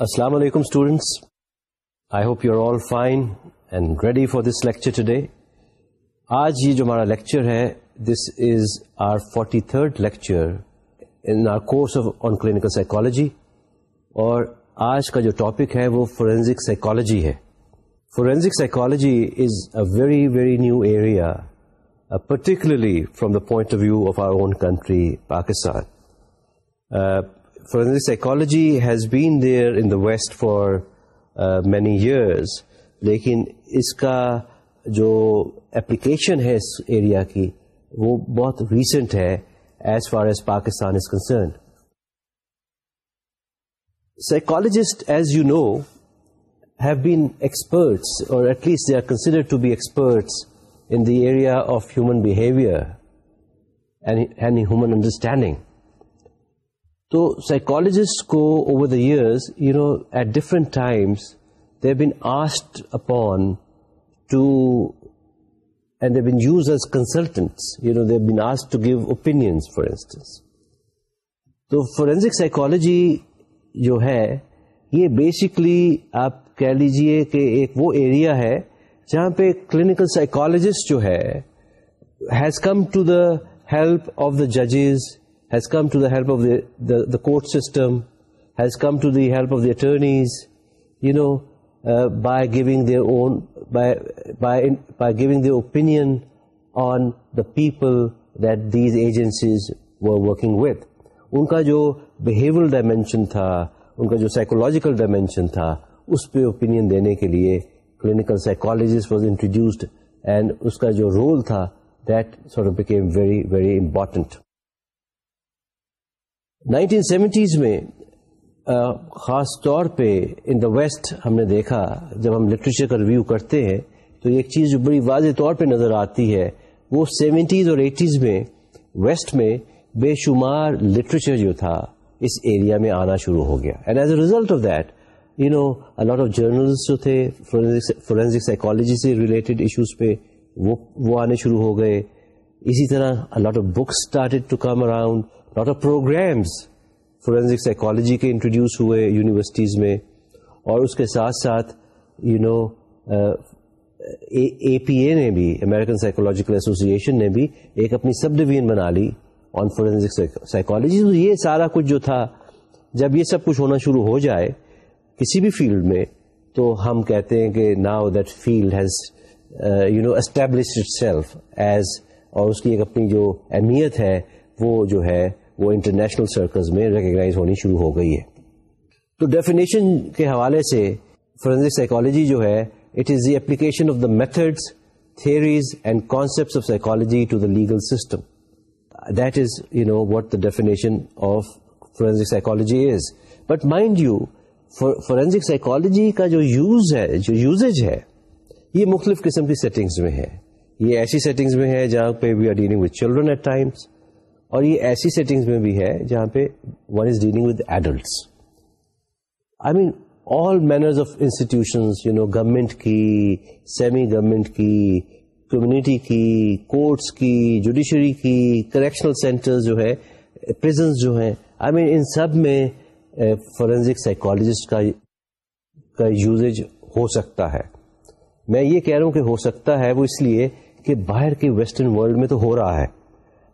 السلام علیکم students I hope you are all fine and ready for this lecture today آج یہ جو ہمارا لیکچر ہے this is our forty third lecture in our course of on clinical psychology اور آج کا جو ٹاپک ہے، وہ فورینزک سائیکالوجی ہے. Forensic psychology is a very very new area particularly from the point of view of our own country Pakistan forensic psychology has been there in the West for uh, many years لیکن اس کا جو application ہے اس area کی وہ بہت recent ہے as far as Pakistan is concerned psychologists as you know have been experts or at least they are considered to be experts in the area of human behaviour and human understanding تو psychologist کو over the years you know at different times they been asked upon to and they been used as consultants you know they been asked to give opinions for instance تو forensic psychology جو ہے، یہ basically آپ کہہ لیجیے کہ ایک وہ ایریا ہے جہاں پہ کلینکل سائیکالوجسٹ جو ہے has come to the help of the ججز has come to the help of the court system, has come to the help of the attorneys, uh, by giving their own, by giving their opinion on the people that these agencies were working with. ان کا جو behavioural dimension تھا ان کا جو psychological dimension تھا اس پہ opinion دینے کے لیے clinical psychologist was introduced and اس کا جو رول تھا that sort became very very important nineteen seventies میں خاص طور پہ ان دا ویسٹ ہم نے دیکھا، جب ہم لٹریچر کا ریویو کرتے ہیں، تو ایک چیز جو بڑی واضح طور پہ نظر آتی ہے، وہ سیونٹیز اور ایٹیز میں، ویسٹ میں بے شمار لٹریچر جو تھا، اس ایریا میں آنا شروع ہو گیا۔ And as a result of that you know a lot of journals جو تھے فورینزک سائیکالوجی سے ریلیٹڈ ایشوز پہ وہ آنے شروع ہو گئے۔ اسی طرح a lot of books started to come around lot of programmes forensic psychology کے انٹروڈیوس ہوئے یونیورسٹیز میں اور اس کے ساتھ ساتھ یو نو اے پی اے نے بھی امیرکن سائیکولوجیکل ایسوسیشن نے بھی ایک اپنی سب ڈویژن بنا لی آن فورینزک سائیکالوجی یہ سارا کچھ جو تھا، جب یہ سب کچھ ہونا شروع ہو جائے کسی بھی فیلڈ میں، تو ہم کہتے ہیں کہ now that field has you know establish self as اور اس کی ایک اپنی جو اہمیت ہے، وہ جو ہے وہ انٹرنیشنل سرکلز میں ریکگنائز ہونی شروع ہو گئی ہے۔ تو ڈیفینیشن کے حوالے سے فورینزک سائیکالوجی جو ہے it is the application of the methods theories and concept of psychology to the legal system that is you know what the definition of forensic psychology is but mind you forensic psychology کا جو use ہے، جو usage ہے، یہ مختلف قسم کی settings میں ہے۔ یہ ایسی سیٹنگز میں ہے جہاں پہ we are dealing with children at times اور یہ ایسی سیٹنگز میں بھی ہے جہاں پہ one is dealing with adults I mean all manners of institution you know government کی سیمی گورمنٹ کی کمیونٹی کی کورٹس کی جوڈیشری کی کریکشنل سینٹر جو ہے پرزنس جو ہیں. آئی مین ان سب میں eh, فورینزک سائیکالوجسٹ کا یوزیج ہو سکتا ہے. میں یہ کہہ رہا ہوں کہ ہو سکتا ہے وہ اس لیے کہ باہر کے ویسٹرن ورلڈ میں تو ہو رہا ہے.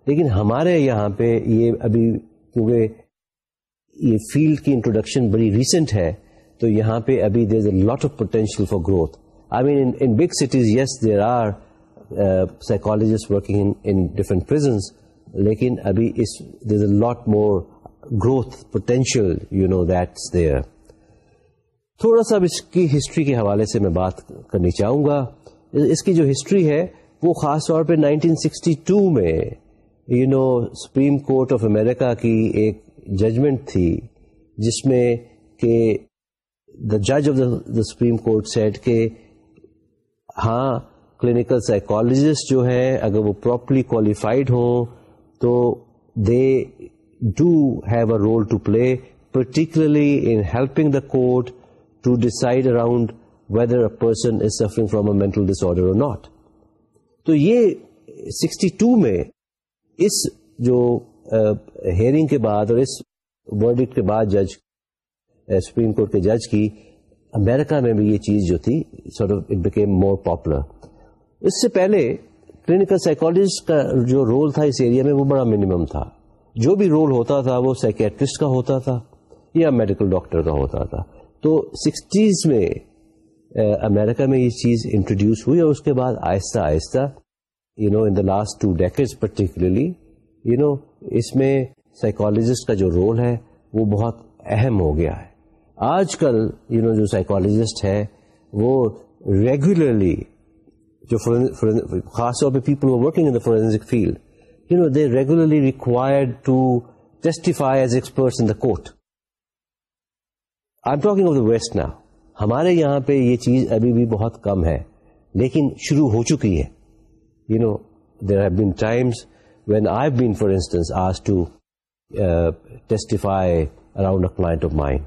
لیکن ہمارے یہاں پہ یہ ابھی کیونکہ یہ فیلڈ کی انٹروڈکشن بڑی ریسنٹ ہے، تو یہاں پہ ابھی there is a lot of potential for growth I mean in big cities yes there are psychologists working in different prisons لیکن ابھی اس there is a lot more growth potential you know that's there تھوڑا سا اس کی history کے حوالے سے میں بات کرنی چاہوں گا۔ اس کی جو ہسٹری ہے، وہ خاص طور پہ 1962 میں you know Supreme Court of America کی ایک ججمنٹ تھی، جس میں کہ دا جج of the Supreme Court said کہ ہاں کلینکل سائیکالوجسٹ جو ہے، اگر وہ پراپرلی کوالیفائڈ ہوں تو they do have a role to play particularly in helping the court to decide around whether a person is suffering from a mental disorder or not تو یہ سکسٹی ٹو میں اس جو ہیئرنگ کے بعد اور اس ورڈک کے بعد جج سپریم کورٹ کے جج کی امریکہ میں بھی یہ چیز جو تھی sort of it became more popular اس سے پہلے کلینکل سائیکولوجسٹ کا جو رول تھا اس ایریا میں وہ بڑا منیمم تھا۔ جو بھی رول ہوتا تھا وہ سائکیٹرسٹ کا ہوتا تھا یا میڈیکل ڈاکٹر کا ہوتا تھا۔ تو سکسٹیز میں امریکہ میں یہ چیز انٹروڈیوس ہوئی اور اس کے بعد آہستہ آہستہ you know in the last two decade particularly you know اس میں سائیکالوجسٹ کا جو رول ہے، وہ بہت اہم ہو گیا ہے۔ آج کل یو نو جو سائیکالوجسٹ ہے، وہ ریگولرلی جو خاص طور پہ people working in the forensic field you know they regularly required to testify as experts in the court I am talking of the west نا ہمارے یہاں پہ یہ چیز ابھی بھی بہت کم ہے، لیکن شروع ہو چکی ہے۔ You know there have been times when I been for instance as to testify around a client of mind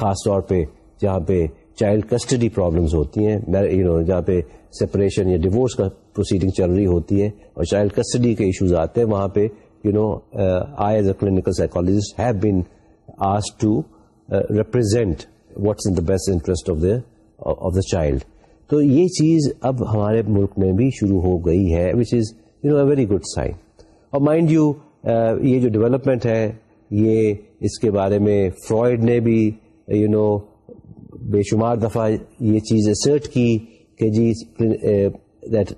خاص طور پہ جہاں پہ چائلڈ کسٹڈی پرابلمس ہوتی ہیں یو نو جہاں پہ سپریشن یا ڈیوورس کا پروسیڈنگ چل رہی ہوتی ہے اور چائلڈ کسٹڈی کے ایشوز آتے ہیں، وہاں پہ you know I as a clinical psychologist have been as to represent what's in the best interest of the of the child تو یہ چیز اب ہمارے ملک میں بھی شروع ہو گئی ہے which is you know a very good sign or mind you uh, یہ جو ڈیولپمنٹ ہے، یہ اس کے بارے میں فرائڈ نے بھی یو نو بے شمار دفعہ یہ چیز اسرٹ کی کہ جی that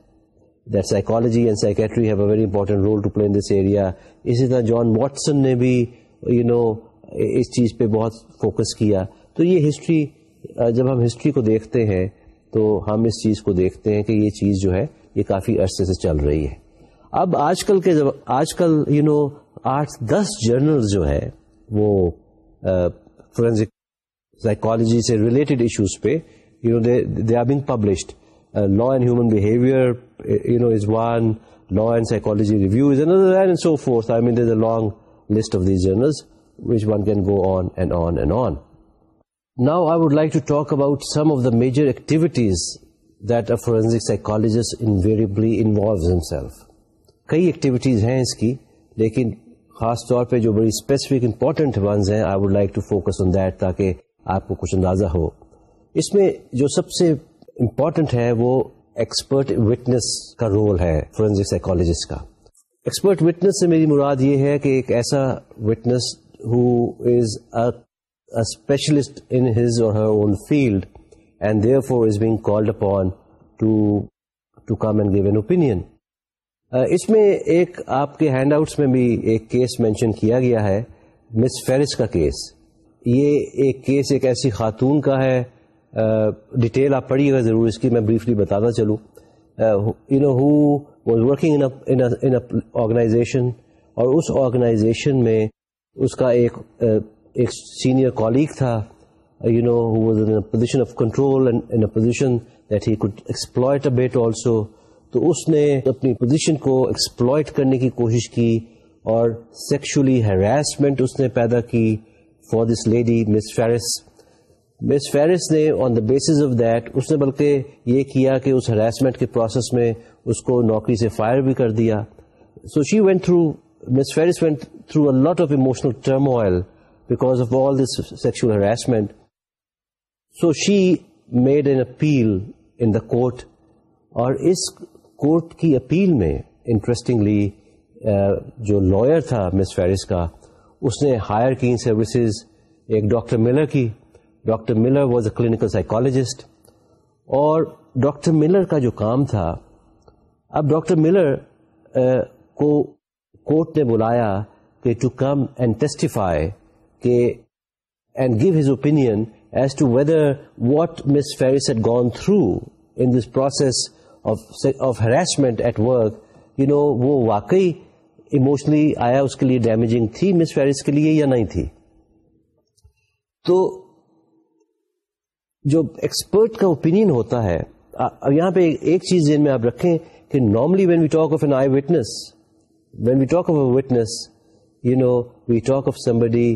that psychology and psychiatry have a very important role to play in this area اسی طرح جان واٹسن نے بھی یو نو اس چیز پہ بہت فوکس کیا۔ تو یہ ہسٹری uh, جب ہم ہسٹری کو دیکھتے ہیں تو ہم اس چیز کو دیکھتے ہیں کہ یہ چیز جو ہے یہ کافی عرصے سے چل رہی ہے۔ اب آج کل کے جب آج کل یو نو آٹھ دس جرنل جو ہے وہ فورینسک سائیکالوجی سے ریلیٹڈ ایشوز پہ you know they are being published law and human behaviour you know is one law and psychology review is and so forth I mean there's a long list of these journals which one can go on and on and on now I would like to talk about some of the major activities that a forensic psychologist invariably involves in کئی activities ہیں اس کی، لیکن خاص طور پہ جو بڑی اسپیسیفک امپورٹنٹ ونز ہیں I would like to focus on that تاکہ آپ کو کچھ اندازہ ہو. اس میں جو سب سے امپورٹنٹ ہے وہ ایکسپرٹ وٹنس کا رول ہے فورینسک سائیکولوجسٹ کا. ایکسپرٹ وٹنس سے میری مراد یہ ہے کہ ایک ایسا witness who is specialist in his or her own field and therefore is being called upon to come and give an opinion اس میں ایک آپ کے ہینڈ آؤٹس میں بھی ایک کیس مینشن کیا گیا ہے مس فیرس کا کیس یہ ایک کیس ایک ایسی خاتون کا ہے ڈیٹیل آپ پڑھیے گا ضرور اس کی میں بریفلی بتاتا چلوں you know who was working organization اور اس آرگنائزیشن میں اس کا ایک ایک سینئر کالیگ تھا you know who was in position of control position that he could exploit a bit also تو اس نے اپنی پوزیشن کو ایکسپلائٹ کرنے کی کوشش کی اور سیکشلی ہیراسمنٹ اس نے پیدا کی for this lady Miss Ferris Miss Ferris نے on the basis of that اس نے بلکہ یہ کیا کہ اس ہراسمنٹ کے پروسیس میں اس کو نوکری سے فائر بھی کر دیا. So she went through Miss Ferris went through a lot of emotional turmoil because of all this sexual harassment so she made an appeal in the court اور اس کورٹ کی اپیل میں انٹرسٹنگلی uh, جو lawyer تھا Miss Ferris کا، اس نے hire کی سروسز ایک ڈاکٹر ملر کی. Doctor Miller was a clinical psychologist اور ڈاکٹر ملر کا جو کام تھا، اب ڈاکٹر ملر uh, کو کورٹ نے بلایا کہ ٹو کم اینڈ ٹیسٹیفائی کہ and give his opinion as to whether what Miss Ferris had gone through in this process of harassment at work you know وہ واقعی ایموشنلی آیا اس کے لیے ڈیمیجنگ تھی مس فیرس کے لیے یا نہیں تھی؟ تو جو ایکسپرٹ کا اوپین ہوتا ہے یہاں پہ ایک چیز ذہن میں آپ رکھیں کہ normally when we talk of an eye witness when we talk of a witness you know we talk of somebody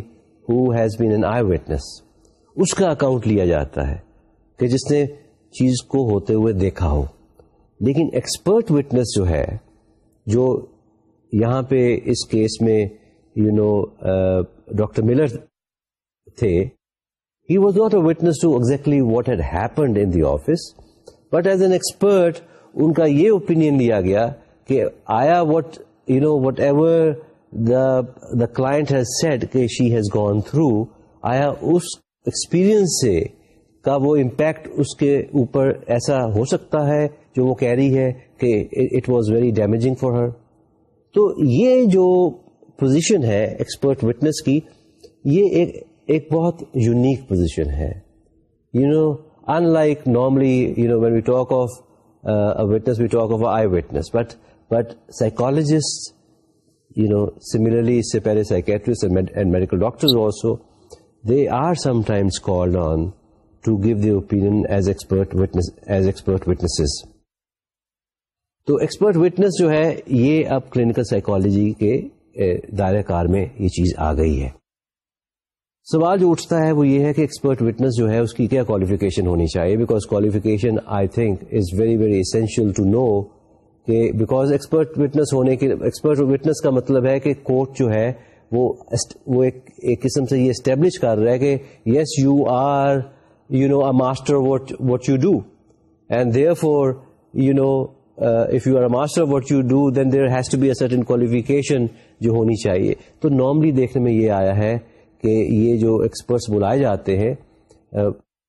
who has been an eye اس کا اکاؤنٹ لیا جاتا ہے کہ جس نے چیز کو ہوتے ہوئے دیکھا ہو لیکن ایکسپرٹ وٹنس جو ہے جو یہاں پہ اس کیس میں یو نو ڈاکٹر ملر تھے he was not a witness to exactly what had happened in the office but as an expert ان کا یہ اوپین لیا گیا کہ آیا what you know whatever the client has said کہ she has gone through آیا اس ایکسپیرئنس سے کا وہ امپیکٹ اس کے اوپر ایسا ہو سکتا ہے جو وہ کہہ رہی ہے کہ it was very damaging for her تو یہ جو پوزیشن ہے ایکسپرٹ وٹنس کی، یہ ایک ایک بہت یونیک پوزیشن ہے. You know in like normally you know when we talk of witness we talk of eye witness but but psychologist you know similarly اس سے پہلے psychiatrist and medical doctor also they are sometimes called on to give the opinion as expert as expert witness تو expert witness جو ہے، یہ اب clinical psychology کے eh, دائرہ کار میں یہ چیز آ گئی ہے۔ سوال جو اٹھتا ہے وہ یہ ہے کہ ایکسپرٹ وٹنس جو ہے، اس کی کیا کوالیفیکیشن ہونی چاہیے؟ Because qualification I think is very very essential to know کہ بیکاز ایکسپرٹ وٹنس ہونے کی ایکسپرٹ وٹنس کا مطلب ہے کہ کورٹ جو ہے وہ وہ ایک ایک قسم سے یہ اسٹیبلش کر رہا ہے کہ yes you are you know a master what what you do and therefore you know if you are a master what you do then there has to be a certain qualification جو ہونی چاہیے۔ تو normally دیکھنے میں یہ آیا ہے کہ یہ جو ایکسپرٹس بلائے جاتے ہیں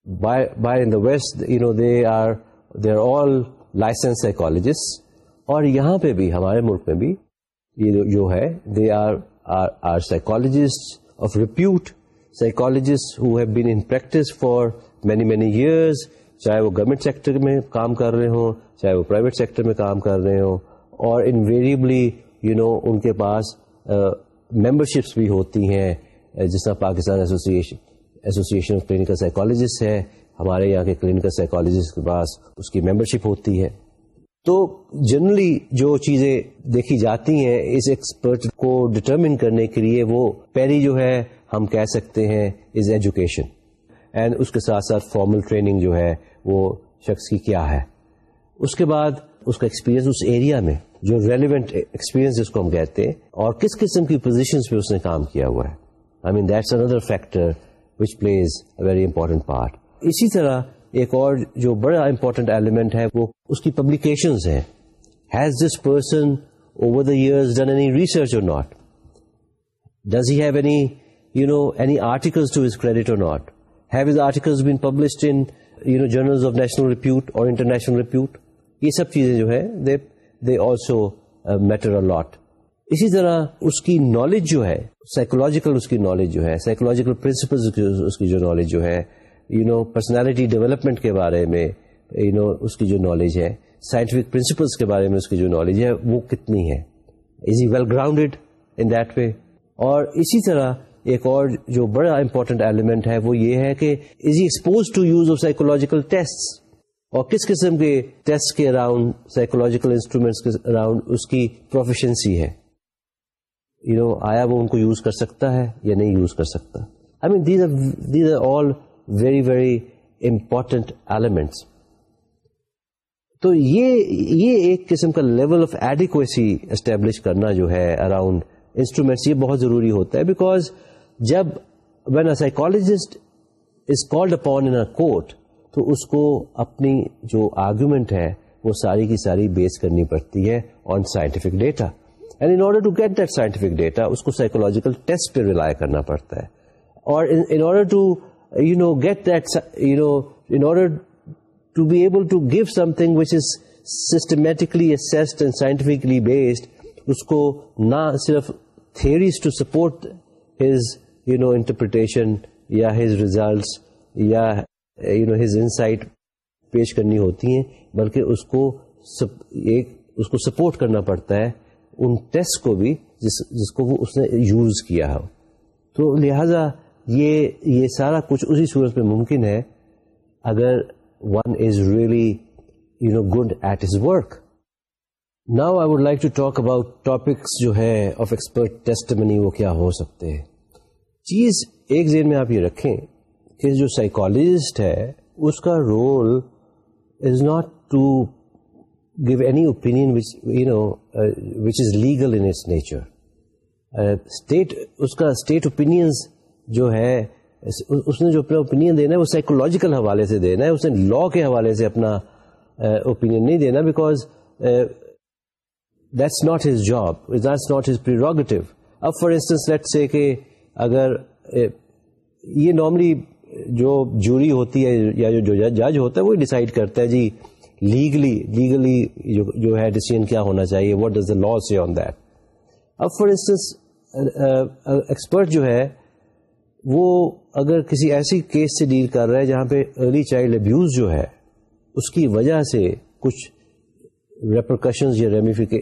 by in the west you know they are they are all licence psychologist اور یہاں پہ بھی، ہمارے ملک میں بھی یہ جو ہے they are are psychologist of repute psychologist who have been in practice for many many years چاہے وہ گورنمنٹ سیکٹر میں کام کر رہے ہوں، چاہے وہ پرائیویٹ سیکٹر میں کام کر رہے ہوں، اور انویریبلی یو نو ان کے پاس ممبرشپس بھی ہوتی ہیں، جس طرح Pakistan association association of clinical psychologist ہے، ہمارے یہاں کے کلینکل سائیکالوجسٹ کے پاس اس کی ممبرشپ ہوتی ہے۔ تو جنرلی جو چیزیں دیکھی جاتی ہیں اس ایکسپرٹ کو ڈٹرمن کرنے کے لیے وہ پہلی جو ہے ہم کہہ سکتے ہیں از ایجوکیشن اینڈ اس کے ساتھ ساتھ فارمل ٹریننگ جو ہے وہ شخص کی کیا ہے. اس کے بعد اس کا ایکسپیرینس اس ایریا میں جو ریلیونٹ ایکسپیرینس جس کو ہم کہتے ہیں اور کس قسم کی پوزیشن پہ اس نے کام کیا ہوا ہے. I mean that's another factor which plays a very important part اسی طرح ایک اور جو بڑا امپورٹنٹ ایلیمنٹ ہے، وہ اس کی پبلیکیشنز ہیں۔ Has this person over the years done any research or not does have any you know any articles to his credit or not have is articles been published in you know journals of national repute or international repute یہ سب چیزیں جو ہے they they also matter lot اسی طرح اس کی knowledge جو ہے سائیکولوجیکل اس کی نالج جو ہے سائیکولوجیکل پرنسپل اس کی جو نالج جو ہے یو نو پرسنالٹی ڈیولپمنٹ کے بارے میں یو نو اس کی جو نالج ہے سائنٹیفک پرنسپلس کے بارے میں اس کی جو نالج ہے، وہ کتنی ہے؟ Is he well grounded in that way اور اسی طرح ایک اور جو بڑا امپورٹنٹ ایلیمنٹ ہے، وہ یہ ہے کہ is he expose to use of psychological test اور کس قسم کے ٹیسٹ کے اراؤنڈ سائیکولوجیکل انسٹرومینٹس کے اراؤنڈ اس کی پروفیشنسی ہے؟ یو نو آیا وہ ان کو یوز کر سکتا ہے یا نہیں یوز کر سکتا؟ I mean these these are all very very important elements تو یہ یہ ایک قسم کا لیول آف ایڈیکویسی اسٹیبلش کرنا جو ہے اراؤنڈ انسٹرومینٹس یہ بہت ضروری ہوتا ہے بیکاز جب when a psychologist is called upon in court تو اس کو اپنی جو آرگومنٹ ہے، وہ ساری کی ساری بیس کرنی پڑتی ہے on scientific data and in order to get that scientific data اس کو سائیکولوجیکل ٹیسٹ پہ ریلائی کرنا پڑتا ہے. اور in order to you know get that you know in order to be able to give something which is systematically assessed and scientifically based اس کو نہ صرف theories to support his you know interpretation یا his results یا you know his insight پیش کرنی ہوتی ہیں، بلکہ اس کو ایک، اس کو سپورٹ کرنا پڑتا ہے ان ٹیسٹ کو بھی جس جس کو وہ اس نے یوز کیا ہو۔ تو لہذا یہ یہ سارا کچھ اسی صورت میں ممکن ہے اگر one is really you know good at his work now I would like to talk about topics جو ہے آف ایکسپرٹ ٹیسٹ منی وہ کیا ہو سکتے ہیں. چیز ایک ذہن میں آپ یہ رکھیں کہ جو سائیکالوجسٹ ہے، اس کا role is not to give any opinion you know which is legal in its nature state اس کا اسٹیٹ اوپینئنس جو ہے، اس نے جو اپنا اوپینین دینا ہے، وہ سائیکولوجیکل حوالے سے دینا ہے، اس نے لا کے حوالے سے اپنا اوپینین نہیں دینا because that's not his job that's not his prerogative اب فار انسٹنس لیٹ سے کہ اگر یہ نارملی جو جوری ہوتی ہے یا جو جج ہوتا ہے، وہ ڈسائڈ کرتا ہے جی لیگلی لیگلی جو ہے ڈیسیزن کیا ہونا چاہیے what does the law see on that اب فار انسٹنس ایکسپرٹ جو ہے وہ اگر کسی ایسی کیس سے ڈیل کر رہا ہے جہاں پہ ارلی چائلڈ ابیوز جو ہے، اس کی وجہ سے کچھ ریپرکشنز یا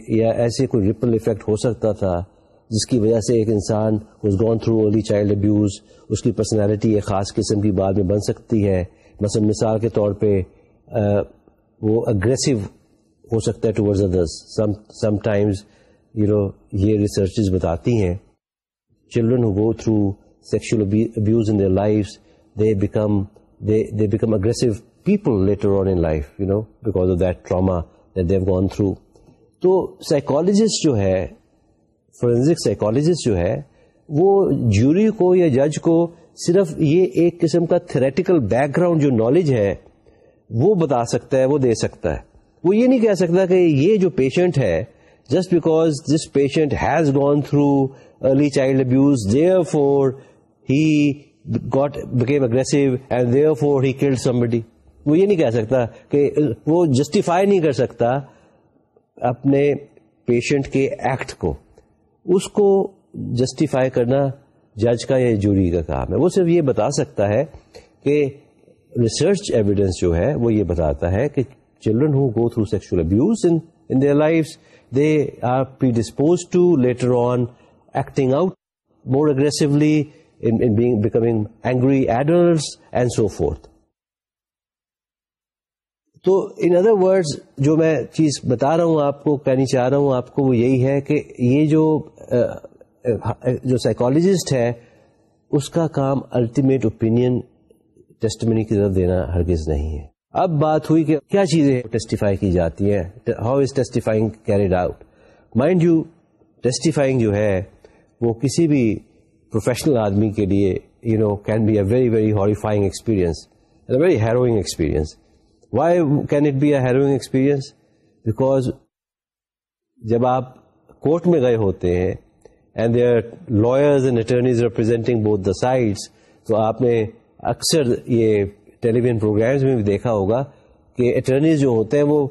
یا ایسے کوئی ریپل افیکٹ ہو سکتا تھا، جس کی وجہ سے ایک انسان was gone through early child abuse اس کی پرسنالٹی ایک خاص قسم کی بعد میں بن سکتی ہے۔ مثلا مثال کے طور پہ وہ اگریسو ہو سکتا ہے towards others sometimes you know یہ ریسرچز بتاتی ہیں۔ Children who go through sexual abuse in their life they become they become aggressive people later on in life you know because of that trauma they've gone through تو psychologist جو ہے forensic psychologist جو ہے وہ جوری کو یا جج کو صرف یہ ایک قسم کا تھریٹیکل بیک گراؤنڈ جو نالج ہے، وہ بتا سکتا ہے، وہ دے سکتا ہے. وہ یہ نہیں کہہ سکتا کہ یہ جو پیشنٹ ہے just because this patient has gone through early child abuse therefore he got become aggressive and therefore he killed somebody وہ یہ نہیں کہہ سکتا کہ وہ جسٹیفائی نہیں کر سکتا اپنے پیشنٹ کے ایکٹ کو۔ اس کو جسٹیفائی کرنا جج کا یا جوری کا کام ہے۔ وہ صرف یہ بتا سکتا ہے کہ ریسرچ ایویڈینس جو ہے وہ یہ بتاتا ہے کہ children who go through sexual abuse in their life they are predispose to later on acting out more aggressively becoming angry adults and so forth تو ان ادر ورڈز جو میں چیز بتا رہا ہوں آپ کو، کہنی چاہ رہا ہوں آپ کو، وہ یہی ہے کہ یہ جو جو سائیکالوجسٹ ہے، اس کا کام الٹیمیٹ اوپینین ٹیسٹمنی کی طرف دینا ہرگز نہیں ہے۔ اب بات ہوئی کہ کیا چیزیں ٹیسٹیفائی کی جاتی ہیں how is testifying carried out mind you testifying جو ہے، وہ کسی بھی پروفیشنل آدمی کے لیے you know can be a very very horrifying experience very harrowing experience why can it be a harrowing experience because جب آپ کورٹ میں گئے ہوتے ہیں and there lawyers and attorneys representing both the sides تو آپ نے اکثر یہ ٹیلی ویژن پروگرامز میں بھی دیکھا ہوگا کہ اٹرنیز جو ہوتے ہیں وہ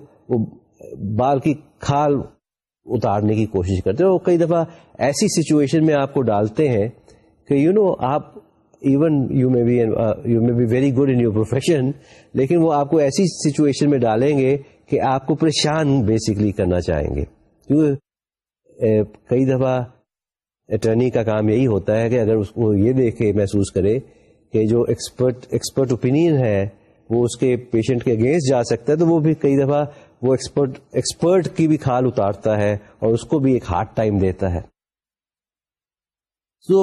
بال کی کھال اتارنے کی کوشش کرتے ہیں وہ کئی دفعہ ایسی سچویشن میں آپ کو ڈالتے ہیں کہ یو نو آپ even you may be you may be very good in your profession لیکن وہ آپ کو ایسی سچویشن میں ڈالیں گے کہ آپ کو پریشان بیسکلی کرنا چاہیں گے۔ کیونکہ کئی دفعہ اٹرنی کا کام یہی ہوتا ہے کہ اگر اس کو یہ دیکھ کے محسوس کرے کہ جو ایکسپرٹ ایکسپرٹ اوپینین ہے، وہ اس کے پیشنٹ کے اگینسٹ جا سکتا ہے، تو وہ بھی کئی دفعہ وہ ایکسپرٹ ایکسپرٹ کی بھی کھال اتارتا ہے اور اس کو بھی ایک ہارڈ ٹائم دیتا ہے۔ So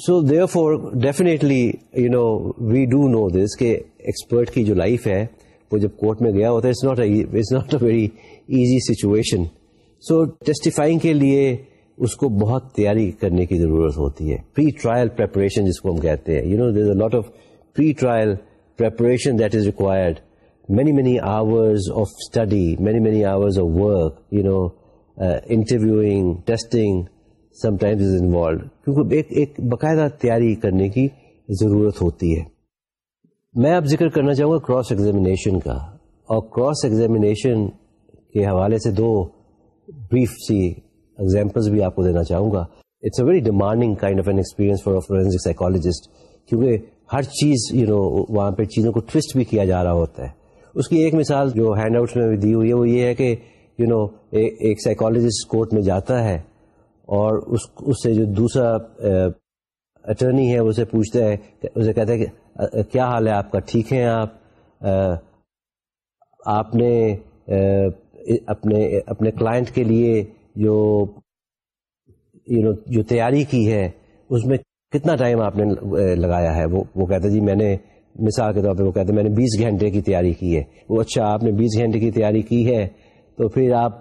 so therefore definitely you know we do know this کہ ایکسپرٹ کی جو لائف ہے وہ جب کورٹ میں گیا ہوتا ہے it's it's not a very easy situation so testifying کے لیے اس کو بہت تیاری کرنے کی ضرورت ہوتی ہے پری ٹرائل پریپریشن جس کو ہم کہتے ہیں you know there a lot of pretrial preparation that is required many many hours of study many many hours of work you know interviewing testing sometimes is involved کیونکہ ایک ایک باقاعدہ تیاری کرنے کی ضرورت ہوتی ہے۔ میں اب ذکر کرنا چاہوں گا کراس ایگزامینیشن کا۔ اور کراس ایگزامینیشن کے حوالے سے دو بریف سی ایگزامپلس بھی آپ کو دینا چاہوں گا۔ It's a very demanding kind of an experience for forensic psychologist کیونکہ ہر چیز یو نو وہاں پہ چیزوں کو ٹوسٹ بھی کیا جا رہا ہوتا ہے۔ اس کی ایک مثال جو ہینڈ آؤٹس میں دی ہوئی ہے وہ یہ ہے کہ یو نو ایک سائیکالوجسٹ کورٹ میں جاتا ہے۔ اور اس اس سے جو دوسرا اٹرنی ہے اسے پوچھتا ہے اسے کہتا ہے کہ کیا حال ہے آپ کا؟ ٹھیک ہے آپ؟ آپ نے اپنے اپنے کلائنٹ کے لیے جو یو نو جو تیاری کی ہے، اس میں کتنا ٹائم آپ نے لگایا ہے؟ وہ وہ کہتا جی میں نے، مثال کے طور پہ وہ کہتے میں نے بیس گھنٹے کی تیاری کی ہے۔ وہ اچھا آپ نے بیس گھنٹے کی تیاری کی ہے، تو پھر آپ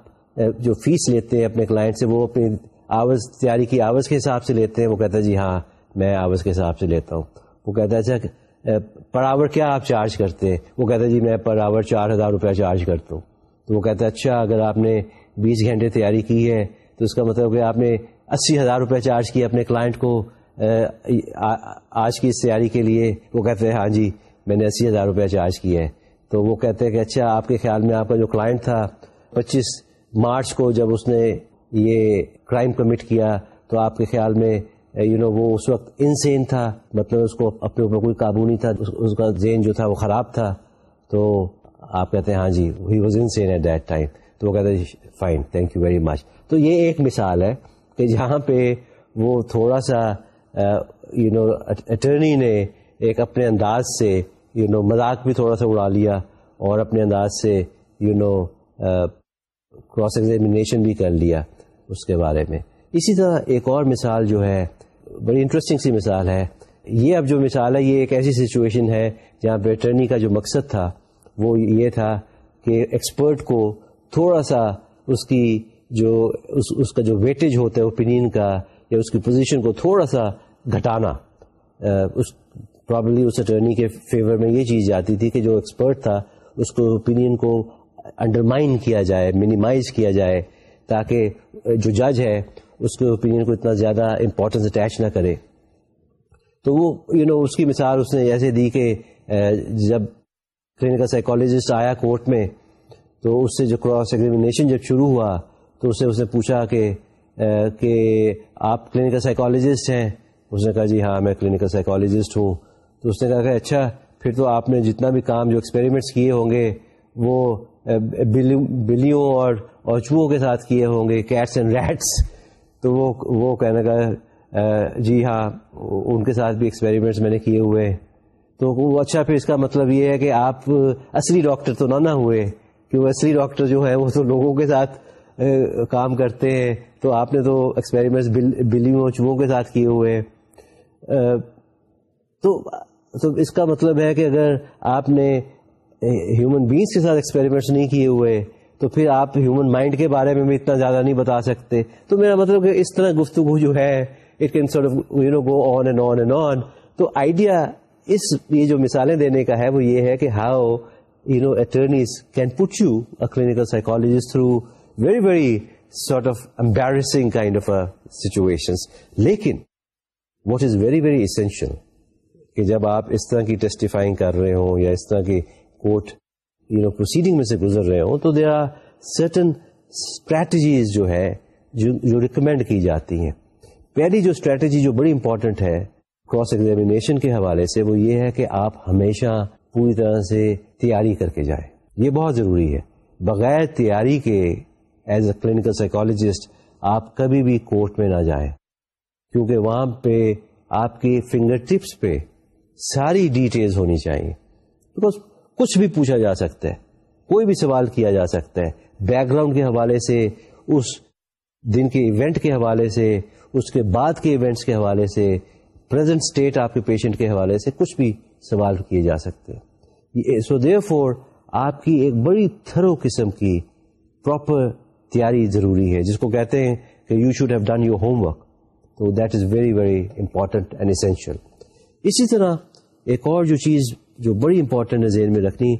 جو فیس لیتے ہیں اپنے کلائنٹ سے، وہ اپنی آواز تیاری کی آواز کے حساب سے لیتے ہیں، وہ کہتا ہے جی ہاں میں آواز کے حساب سے لیتا ہوں۔ وہ کہتا ہے اچھا پر آور کیا آپ چارج کرتے ہیں؟ وہ کہتا ہے جی میں پر آور چار ہزار روپیہ چارج کرتا ہوں۔ تو وہ کہتا ہے اچھا اگر آپ نے بیس گھنٹے تیاری کی ہے، تو اس کا مطلب کہ آپ نے اسی ہزار روپے چارج کیا اپنے کلائنٹ کو آج کی اس تیاری کے لیے۔ وہ کہتے ہیں ہاں جی میں نے اسی ہزار روپیہ چارج کیا ہے۔ تو وہ کہتے ہیں کہ اچھا آپ کے خیال میں آپ کا جو کلائنٹ تھا، پچیس مارچ کو جب اس نے یہ کرائم کمٹ کیا، تو آپ کے خیال میں یو نو وہ اس وقت انسین تھا مطلب اس کو اپنے اوپر کوئی قابو نہیں تھا، اس کا ذہن جو تھا وہ خراب تھا، تو آپ کہتے ہیں ہاں جی he was insane at that time تو وہ کہتے ہیں fine thank you very much تو یہ ایک مثال ہے کہ جہاں پہ وہ تھوڑا سا یو نو اٹرنی نے ایک اپنے انداز سے یو نو مذاق بھی تھوڑا سا اڑا لیا اور اپنے انداز سے یو نو کراس ایگزامینیشن بھی کر لیا۔ اس کے بارے میں۔ اسی طرح ایک اور مثال جو ہے، بڑی انٹرسٹنگ سی مثال ہے۔ یہ اب جو مثال ہے، یہ ایک ایسی سچویشن ہے جہاں پہ اٹرنی کا جو مقصد تھا، وہ یہ تھا کہ ایکسپرٹ کو تھوڑا سا اس کی جو اس اس کا جو ویٹیج ہوتا ہے اوپینین کا، یا اس کی پوزیشن کو تھوڑا سا گھٹانا۔ اس پرابلی اس اٹرنی کے فیور میں یہ چیز جاتی تھی کہ جو ایکسپرٹ تھا، اس کو اوپینین کو انڈرمائن کیا جائے منیمائز کیا جائے۔ تاکہ جو جج ہے اس کے اوپینین کو اتنا زیادہ امپورٹینس اٹیچ نہ کرے۔ تو وہ یو you نو know, اس کی مثال اس نے ایسے دی کہ جب کلینکل سائیکالوجسٹ آیا کورٹ میں تو اس سے جو کراس ایگزامینیشن جب شروع ہوا تو اس سے اس نے پوچھا کہ کہ آپ کلینکل سائیکالوجسٹ ہیں؟ اس نے کہا جی ہاں میں کلینکل سائیکالوجسٹ ہوں۔ تو اس نے کہا کہ اچھا پھر تو آپ نے جتنا بھی کام جو ایکسپیریمنٹس کیے ہوں گے وہ بلیوں اور اور چوہوں کے ساتھ کیے ہوں گے کیٹس اینڈ ریٹس تو وہ وہ کہنے کا جی ہاں ان کے ساتھ بھی ایکسپیریمنٹس میں نے کیے ہوئے تو وہ اچھا پھر اس کا مطلب یہ ہے کہ آپ اصلی ڈاکٹر تو نہ نہ ہوئے، کہ وہ اصلی ڈاکٹر جو ہے وہ تو لوگوں کے ساتھ کام کرتے ہیں۔ تو آپ نے تو ایکسپیریمنٹس بلیوں، چوہوں کے ساتھ کیے ہوئے تو تو اس کا مطلب ہے کہ اگر آپ نے ہیومن بینگس کے ساتھ ایکسپیریمنٹس نہیں کیے ہوئے، تو پھر آپ ہیومن مائنڈ کے بارے میں بھی اتنا زیادہ نہیں بتا سکتے۔ تو میرا مطلب کہ اس طرح گفتگو جو ہے it can you know go on and on and on تو آئیڈیا اس، یہ جو مثالیں دینے کا ہے، وہ یہ ہے کہ how you know attorneys can put you a clinical psychologist through very very sort of embarrassing kind of situation لیکن what is very very essential کہ جب آپ اس طرح کی ٹیسٹیفائنگ کر رہے ہوں یا اس طرح کی کورٹ یو نو پروسیڈنگ میں سے گزر رہے ہوں، تو دیر آر سرٹن اسٹریٹجیز جو ہے جو ریکمینڈ کی جاتی ہیں۔ پہلی جو اسٹریٹجی جو بڑی امپورٹنٹ ہے کراس ایگزامینیشن کے حوالے سے، وہ یہ ہے کہ آپ ہمیشہ پوری طرح سے تیاری کر کے جائیں۔ یہ بہت ضروری ہے۔ بغیر تیاری کے ایز اے کلینکل سائیکولوجسٹ آپ کبھی بھی کورٹ میں نہ جائیں۔ کیونکہ وہاں پہ آپ کے فنگر ٹپس پہ ساری ڈیٹیلز ہونی چاہیے۔ بیکاز کچھ بھی پوچھا جا سکتا ہے، کوئی بھی سوال کیا جا سکتا ہے بیک گراؤنڈ کے حوالے سے، اس دن کے ایونٹ کے حوالے سے، اس کے بعد کے ایونٹس کے حوالے سے پرزینٹ اسٹیٹ آپ کے پیشنٹ کے حوالے سے کچھ بھی سوال کیے جا سکتے ہیں۔ سو دیو فور آپ کی ایک بڑی تھرو قسم کی پراپر تیاری ضروری ہے، جس کو کہتے ہیں کہ you should have done your homework تو that is very very important and essential اسی طرح ایک اور جو چیز جو بڑی امپورٹنٹ ہے ذہن میں رکھنی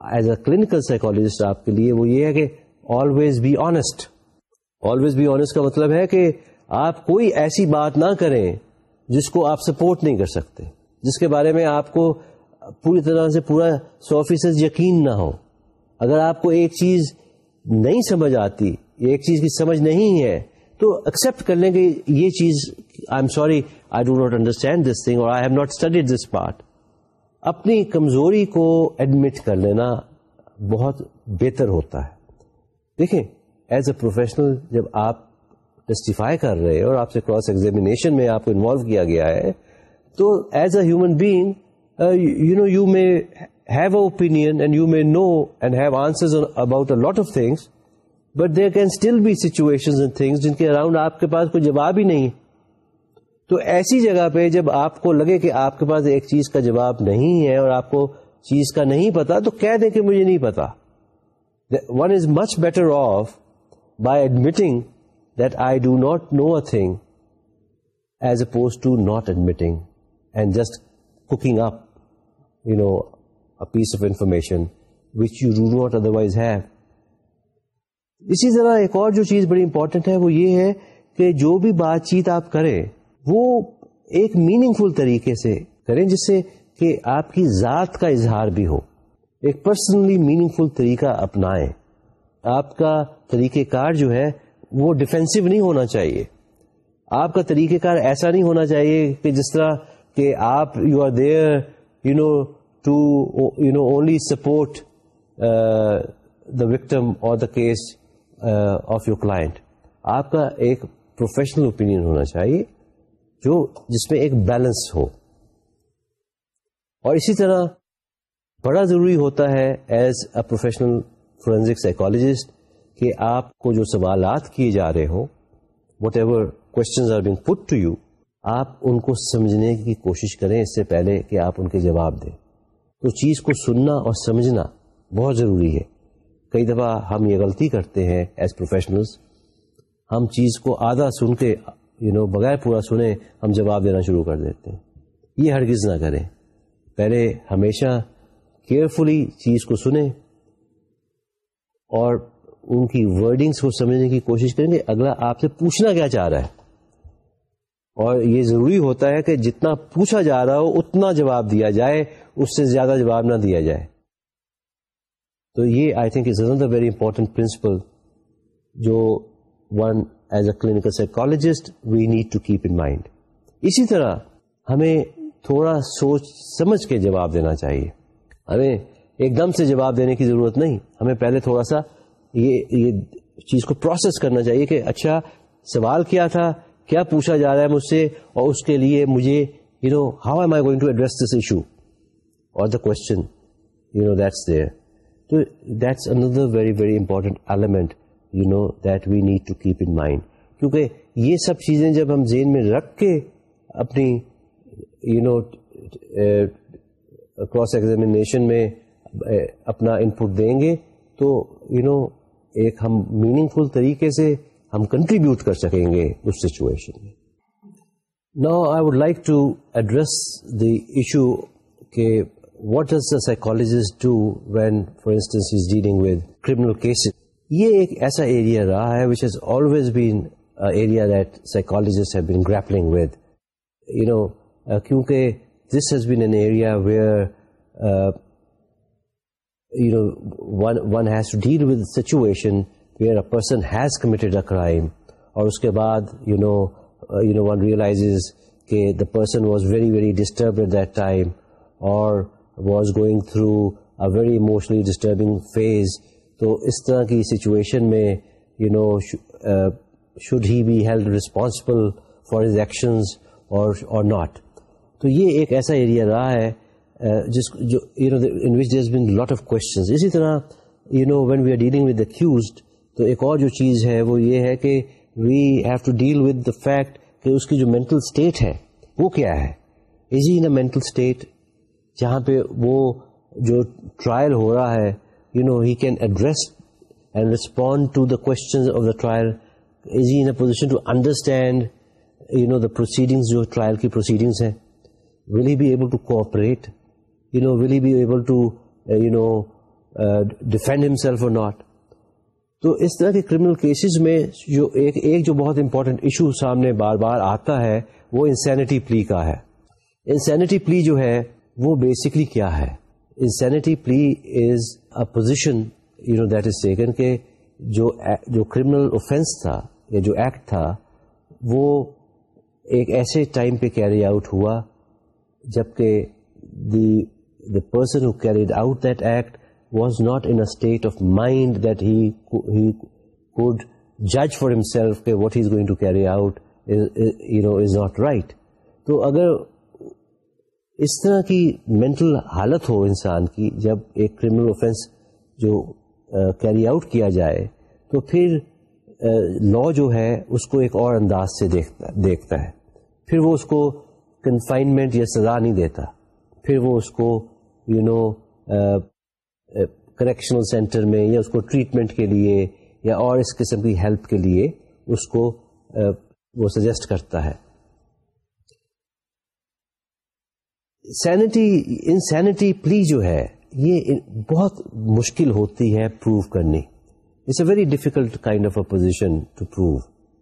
ایز اے کلینکل سائیکولوجسٹ آپ کے لیے وہ یہ ہے کہ always be honest always be honest کا مطلب ہے کہ آپ کوئی ایسی بات نہ کریں جس کو آپ سپورٹ نہیں کر سکتے، جس کے بارے میں آپ کو پوری طرح سے پورا سو فیصد یقین نہ ہو۔ اگر آپ کو ایک چیز نہیں سمجھ آتی، ایک چیز کی سمجھ نہیں ہے، تو ایکسپٹ کر لیں کہ یہ چیز I am sorry I do not understand this thing or I have not studied this part اپنی کمزوری کو ایڈمٹ کر لینا بہت بہتر ہوتا ہے۔ دیکھیں ایز اے پروفیشنل جب آپ ٹیسٹیفائی کر رہے ہیں اور آپ سے کراس ایگزامینیشن میں آپ کو انوالو کیا گیا ہے، تو as a human being you know you may have a open end you may know and have answer about a lot of things but there can still be situation جن کے around آپ کے پاس کوئی جواب ہی نہیں۔ تو ایسی جگہ پہ جب آپ کو لگے کہ آپ کے پاس ایک چیز کا جواب نہیں ہے اور آپ کو چیز کا نہیں پتا، تو کہہ دیں کہ مجھے نہیں پتا۔ One is much better off by admitting that I do not know a thing as oppose to not admitting and just cooking up you know piece of information which you do not otherwise have اسی طرح ایک اور جو چیز بڑی important ہے، وہ یہ ہے کہ جو بھی بات چیت آپ کریں وہ ایک میننگ فل طریقے سے کریں جس سے کہ آپ کی ذات کا اظہار بھی ہو۔ ایک پرسنلی میننگ فل طریقہ اپنائیں۔ آپ کا طریقہ کار جو ہے وہ ڈیفینسو نہیں ہونا چاہیے۔ آپ کا طریقہ کار ایسا نہیں ہونا چاہیے کہ جس طرح کہ آپ you are there you know to you know only support the victim or the case of your client آپ کا ایک پروفیشنل اوپین ہونا چاہیے۔ جو جس میں ایک بیلنس ہو۔ اور اسی طرح بڑا ضروری ہوتا ہے as a professional forensic psychologist کہ آپ کو جو سوالات کیے جا رہے ہوں whatever questions are being put to you آپ ان کو سمجھنے کی کوشش کریں اس سے پہلے کہ آپ ان کے جواب دیں۔ تو چیز کو سننا اور سمجھنا بہت ضروری ہے۔ کئی دفعہ ہم یہ غلطی کرتے ہیں ایز پروفیشنلز، ہم چیز کو آدھا سن کے یو نو بغیر پورا سنے ہم جواب دینا شروع کر دیتے ہیں۔ یہ ہرگز نہ کریں۔ پہلے ہمیشہ کیئرفلی چیز کو سنیں اور ان کی ورڈنگس کو سمجھنے کی کوشش کریں گے اگلا آپ سے پوچھنا کیا چاہ رہا ہے۔ اور یہ ضروری ہوتا ہے کہ جتنا پوچھا جا رہا ہو، اتنا جواب دیا جائے، اس سے زیادہ جواب نہ دیا جائے۔ تو یہ I think is another very important principle جو one as a clinical psychologist we need to keep in mind اسی طرح ہمیں تھوڑا سوچ سمجھ کے جواب دینا چاہیے۔ ہمیں ایک دم سے جواب دینے کی ضرورت نہیں۔ ہمیں پہلے تھوڑا سا یہ یہ چیز کو پروسیس کرنا چاہیے کہ اچھا سوال کیا تھا، کیا پوچھا جا رہا ہے مجھ سے اور اس کے لیے مجھے you know how am I going to address this issue or the question you know that's there تو that's another very very important element you know that we need to keep in mind کیونکہ یہ سب چیزیں جب ہم ذہن میں رکھ کے اپنی یو نو کراس ایگزامینیشن میں uh, اپنا ان پٹ دیں گے، تو یو نو ایک ہم میننگ فل طریقے سے ہم کنٹریبیوٹ کر سکیں گے اس سچویشن میں۔ نا I would like to address the issue کہ what does the psychologist do when for instance is dealing with criminal cases یہ ایک ایسا ایریا رہا ہے which has always been area that psychologist have been grappling with you know کیونکہ this has been an area where you know one has to deal with situation where a person has committed a crime اور اس کے بعد you know you know one realize کہ the person was very very disturb at that time اور was going through a very emotionally disturbing phase تو اس طرح کی سچویشن میں you know should he be held responsible for his actions or not تو یہ ایک ایسا ایریا رہا ہے uh, جس جو you know in which there been lot of questions اسی طرح you know when we are dealing with accused تو ایک اور جو چیز ہے وہ یہ ہے کہ we have to deal with the fact کہ اس کی جو مینٹل اسٹیٹ ہے، وہ کیا ہے؟ Is he in a mental state جہاں پہ وہ جو ٹرائل ہو رہا ہے you know he can address and respond to the question of the trial is he in position to understand you know the proceedings جو ٹرائل کی proceedings ہیں will he be able to cooperate you know will he be able to you know defend him or not تو اس طرح کے criminal cases میں جو ایک ایک جو بہت امپورٹنٹ ایشو سامنے بار بار آتا ہے، وہ انسینٹی پلی کا ہے۔ انسینٹی پلی جو ہے، وہ بیسکلی کیا ہے؟ Insanity plea is a position you know that is taken کہ جو جو کرمنل اوفینس تھا یا جو ایکٹ تھا وہ ایک ایسے ٹائم پہ کیری آؤٹ ہوا جبکہ the the person carried out that act was not in state of mind that he could judge for himself کہ what he is going to carry out is, you know, is not right. تو اگر اس طرح کی mental حالت ہو انسان کی، جب ایک کرمنل اوفینس جو کیری آؤٹ کیا جائے، تو پھر لا جو ہے، اس کو ایک اور انداز سے دیکھتا دیکھتا ہے۔ پھر وہ اس کو کنفائنمنٹ یا سزا نہیں دیتا۔ پھر وہ اس کو یو نو کریکشنل سینٹر میں یا اس کو ٹریٹمنٹ کے لیے یا اور اس قسم کی ہیلپ کے لیے اس کو وہ سجیسٹ کرتا ہے۔ سینٹی انسینٹی پلی جو ہے، یہ بہت مشکل ہوتی ہے پروو کرنی. It's a very difficult kind of a position to prove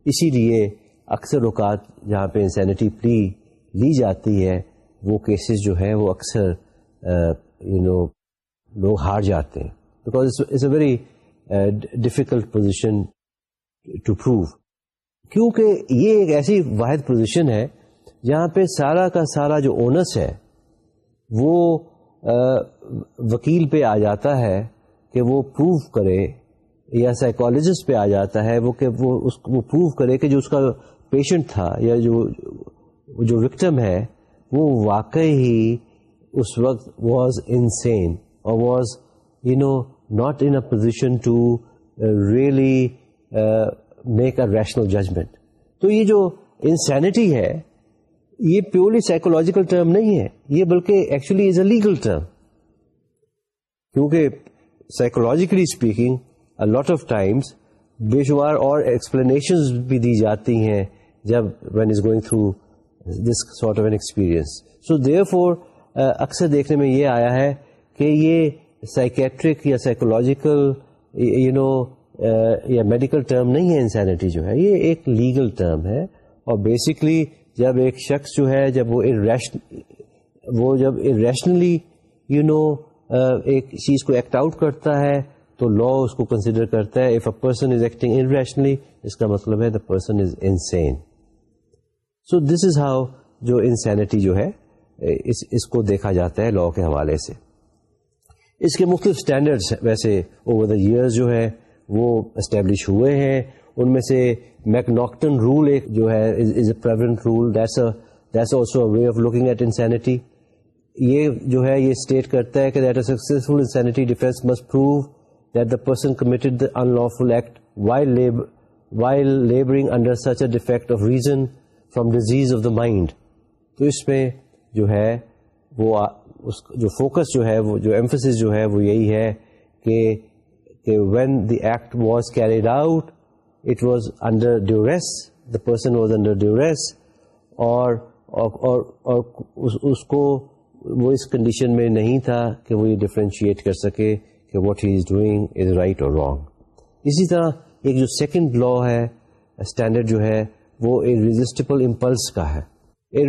اسی لیے اکثر اوقات جہاں پہ انسینٹی پلی لی جاتی ہے، وہ کیسز جو ہے وہ اکثر uh, یو نو لوگ ہار جاتے ہیں. Because it's a very difficult position to prove کیونکہ یہ ایک ایسی واحد پوزیشن ہے جہاں پہ سارا کا سارا جو اونس ہے وہ وکیل پہ آ جاتا ہے کہ وہ پروو کرے یا سائیکالوجسٹ پہ آ جاتا ہے وہ کہ وہ اس وہ پروو کرے کہ جو اس کا پیشنٹ تھا یا جو جو وکٹم ہے، وہ واقعی ہی اس وقت واز انسین اور was you know not in a position to really make a rational judgment تو یہ جو انسینٹی ہے یہ پیورلی سائیکولوجیکل ٹرم نہیں ہے، یہ بلکہ actually is a legal term کیونکہ psychologically speaking lot of times بے شمار اور ایکسپلینیشن بھی دی جاتی ہیں جب when is going through this sort of an experience so there اکثر دیکھنے میں یہ آیا ہے کہ یہ سائکیٹرک یا سائیکولوجیکل یو نو یا میڈیکل ٹرم نہیں ہے انسینٹی جو ہے، یہ ایک لیگل ٹرم ہے اور بیسکلی جب ایک شخص جو ہے جب وہ وہ جب ریشنلی یو نو ایک چیز کو ایکٹ آؤٹ کرتا ہے، تو لا اس کو کنسیڈر کرتا ہے if a person is acting irrationally اس کا مطلب ہے the person is insane so this is how جو انسینٹی جو ہے، اس اس کو دیکھا جاتا ہے لا کے حوالے سے۔ اس کے مختلف اسٹینڈرڈس ویسے اوور دا ایئر جو ہے، وہ اسٹیبلش ہوئے ہیں۔ ان میں سے میکناکٹن رول ایک جو ہے is a prevent rule that's also way of looking at insanity یہ جو ہے، یہ اسٹیٹ کرتا ہے کہ that a successful insanity defence must prove that the person committed the unlawful act while labouring under such a defect of reason from disease of the mind تو اس میں جو ہے، وہ اس جو فوکس جو ہے، وہ، جو ایمفسس جو ہے، وہ یہی ہے کہ when the act was carried out it was under duress the person was under duress اور اس کو وہ اس کنڈیشن میں نہیں تھا کہ وہ یہ ڈفرینشیٹ کر سکے کہ what he is doing is right or wrong اسی طرح ایک جو سیکنڈ لا ہے اسٹینڈرڈ جو ہے، وہ ریزسٹیبل امپلس کا ہے۔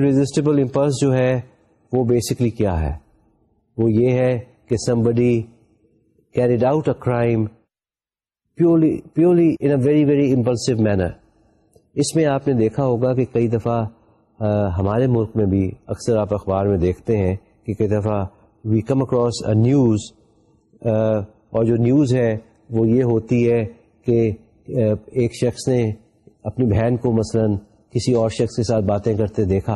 ریزسٹیبل امپلس جو ہے، وہ بیسکلی کیا ہے؟ وہ یہ ہے کہ somebody carried out a crime purely purely in a very very impulsive manner اس میں آپ نے دیکھا ہوگا کہ کئی دفعہ ہمارے ملک میں بھی اکثر آپ اخبار میں دیکھتے ہیں کہ کئی دفعہ we come across a news اور جو نیوز ہے وہ یہ ہوتی ہے کہ ایک شخص نے اپنی بہن کو مثلا کسی اور شخص کے ساتھ باتیں کرتے دیکھا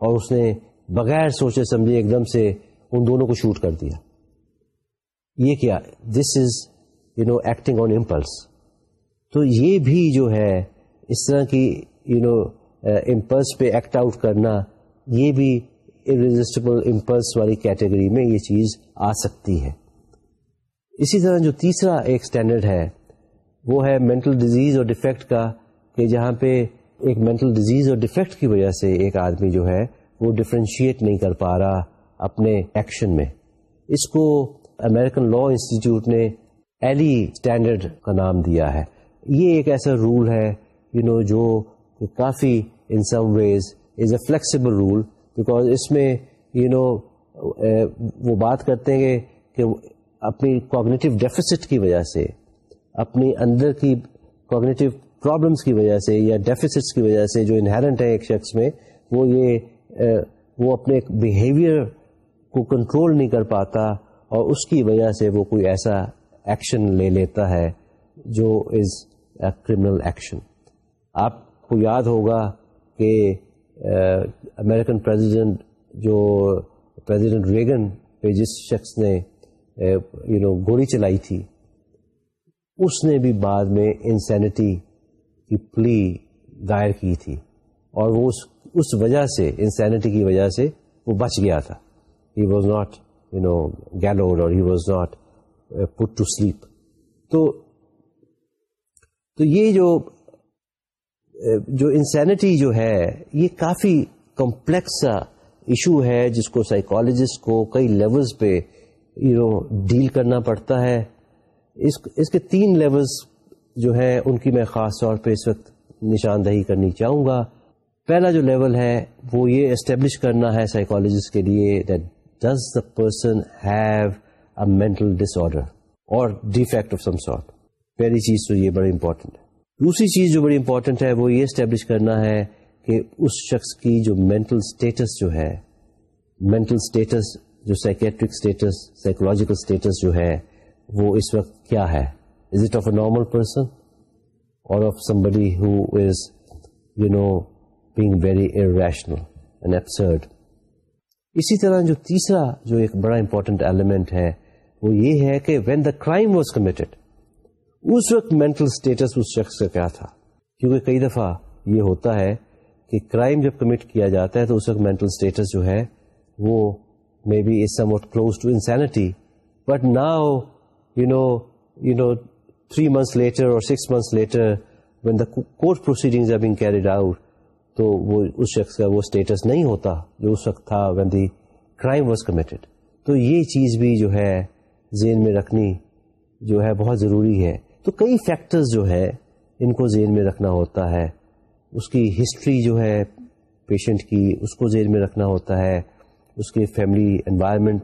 اور اس نے بغیر سوچے سمجھے ایک دم سے ان دونوں کو شوٹ کر دیا۔ یہ کیا؟ This is you know acting on impulse تو یہ بھی جو ہے، اس طرح کی یو نو امپلس پہ ایکٹ آؤٹ کرنا، یہ بھی ارزسٹیبل امپلس والی کیٹیگری میں یہ چیز آ سکتی ہے۔ اسی طرح جو تیسرا ایک اسٹینڈرڈ ہے، وہ ہے مینٹل ڈیزیز اور ڈیفیکٹ کا، کہ جہاں پہ ایک مینٹل ڈیزیز اور ڈیفیکٹ کی وجہ سے ایک آدمی جو ہے، وہ ڈفرینشیٹ نہیں کر پا رہا اپنے ایکشن میں۔ اس کو امیرکن لا انسٹیٹیوٹ نے ایلی اسٹینڈرڈ کا نام دیا ہے۔ یہ ایک ایسا رول ہے یو نو جو کافی in some ways is a flexible rule because اس میں یو نو وہ بات کرتے ہیں کہ اپنی کوگنیٹو ڈیفیسٹ کی وجہ سے، اپنی اندر کی کوگنیٹو پرابلمس کی وجہ سے یا ڈیفیسٹس کی وجہ سے جو انہرنٹ ہے ایک شخص میں، وہ یہ وہ اپنے بیہیویئر کو کنٹرول نہیں کر پاتا اور اس کی وجہ سے وہ کوئی ایسا ایکشن لے لیتا ہے جو از کرمنل ایکشن آپ کو یاد ہوگا کہ امریکن پریزیڈنٹ جو پریزیڈنٹ ریگن پہ جس شخص نے یو نو گولی چلائی تھی، اس نے بھی بعد میں انسینٹی کی پلی دائر کی تھی اور وہ اس اس وجہ سے انسینٹی کی وجہ سے وہ بچ گیا تھا. He was not you know gallowed or he was not put to sleep تو تو یہ جو uh, جو انسینٹی جو ہے، یہ کافی کمپلیکس ایشو ہے جس کو سائیکالوجسٹ کو کئی لیولز پہ یو نو ڈیل کرنا پڑتا ہے. اس اس کے تین لیولز جو ہیں، ان کی میں خاص طور پہ اس وقت نشاندہی کرنی چاہوں گا. پہلا جو لیول ہے، وہ یہ اسٹیبلش کرنا ہے سائیکالوجسٹ کے لیے that does the person have mental disorder or defect of some sort پہلی چیز تو یہ بڑی امپورٹنٹ ہے دوسری چیز جو بڑی امپورٹنٹ ہے وہ یہ اسٹیبلش کرنا ہے کہ اس شخص کی جو مینٹل اسٹیٹس جو ہے مینٹل اسٹیٹس جو سائکیٹرک اسٹیٹس سائیکولوجیکل اسٹیٹس جو ہے وہ اس وقت کیا ہے is it of a normal person or of somebody who is you know being very rational and absurd اسی طرح جو تیسرا جو ایک بڑا امپورٹنٹ ایلیمنٹ ہے وہ یہ ہے کہ when the crime was committed اس وقت مینٹل اسٹیٹس اس شخص کا کیا تھا؟ کیونکہ کئی دفعہ یہ ہوتا ہے کہ کرائم جب کمٹ کیا جاتا ہے تو اس وقت مینٹل اسٹیٹس جو ہے وہ may be is somewhat close to insanity but now you know you know three months later or six months later when the court proceeding carried out تو وہ اس شخص کا وہ اسٹیٹس نہیں ہوتا جو اس وقت تھا when the crime was committed تو یہ چیز بھی جو ہے ذہن میں رکھنی جو ہے بہت ضروری ہے۔ تو کئی فیکٹرز جو ہے ان کو ذہن میں رکھنا ہوتا ہے۔ اس کی ہسٹری جو ہے پیشنٹ کی اس کو ذہن میں رکھنا ہوتا ہے۔ اس کے فیملی انوائرمنٹ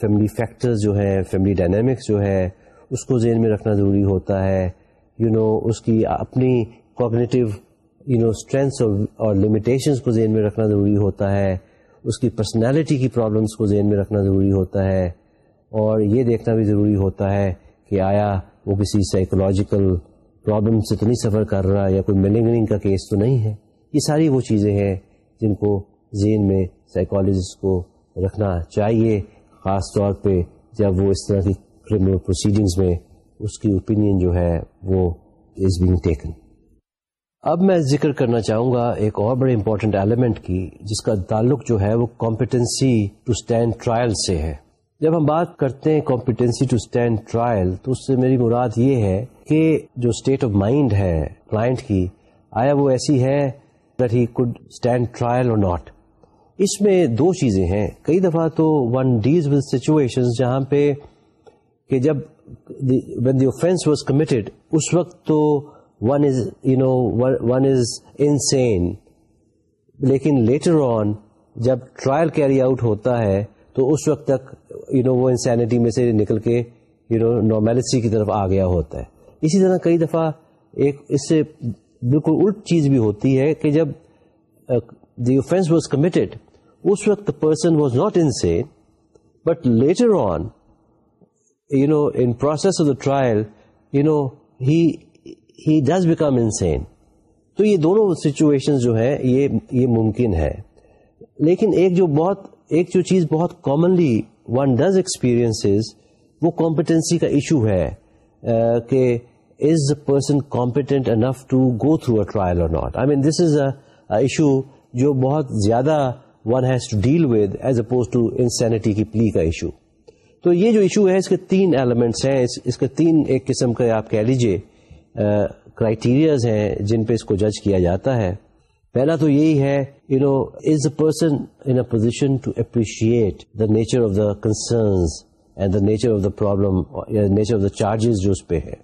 فیملی فیکٹرز جو ہے فیملی ڈائنامکس جو ہے اس کو ذہن میں رکھنا ضروری ہوتا ہے۔ یو you نو know, اس کی اپنی کوگنیٹیو یو نو اسٹرینتھس اور لمیٹیشنس کو ذہن میں رکھنا ضروری ہوتا ہے۔ اس کی پرسنالٹی کی پرابلمس کو ذہن میں رکھنا ضروری ہوتا ہے۔ اور یہ دیکھنا بھی ضروری ہوتا ہے کہ آیا وہ کسی سائیکولوجیکل پرابلم سے تو نہیں سفر کر رہا یا کوئی ملنگنگ کا کیس تو نہیں ہے۔ یہ ساری وہ چیزیں ہیں جن کو ذہن میں سائیکالوجسٹ کو رکھنا چاہیے، خاص طور پہ جب وہ اس طرح کی کرمنل پروسیڈنگس میں اس کی اوپینین جو ہے وہ از بینگ ٹیکن اب میں ذکر کرنا چاہوں گا ایک اور بڑے امپورٹنٹ ایلیمنٹ کی، جس کا تعلق جو ہے وہ کمپیٹنسی ٹو اسٹینڈ ٹرائل سے ہے۔ جب ہم بات کرتے ہیں کمپیٹنسی ٹو اسٹینڈ ٹرائل تو اس سے میری مراد یہ ہے کہ جو اسٹیٹ آف مائنڈ ہے کلائنٹ کی، آیا وہ ایسی ہے that he could stand trial or not اس میں دو چیزیں ہیں۔ کئی دفعہ تو ون ڈیز ود سچویشن جہاں پہ کہ جب when the offence was committed اس وقت تو one is you know one is insane لیکن لیٹر آن جب ٹرائل کیری آؤٹ ہوتا ہے، تو اس وقت تک یو نو وہ انسینٹی میں سے نکل کے یو نو نارمیلسی کی طرف آ گیا ہوتا ہے۔ اسی طرح کئی دفعہ ایک اس سے بالکل الٹ چیز بھی ہوتی ہے کہ جب دی اوفینس واز کمیٹیڈ اس وقت person was not in sane but later on you know in process of the trial you know he does become insane تو یہ دونوں سچویشن جو ہے یہ یہ ممکن ہے۔ لیکن ایک جو بہت، ایک جو چیز بہت کامنلی ون ڈز ایکسپیرئنس وہ کمپٹنسی کا ایشو ہے uh, کہ is the person competent enough to go through a trial or not I mean this is a issue جو بہت زیادہ one has to deal with as oppose to insanity کی plea کا issue تو یہ جو ایشو ہے، اس کے تین ایلیمنٹس ہیں. اس کے تین ایک قسم کا آپ کہہ لیجیے کرائٹیریاز uh, ہیں جن پہ اس کو جج کیا جاتا ہے. پہلا تو یہی ہے you know is a person in position to appreciate the nature of the concerns and the nature of the problem nature of the charges جو اس پہ ہے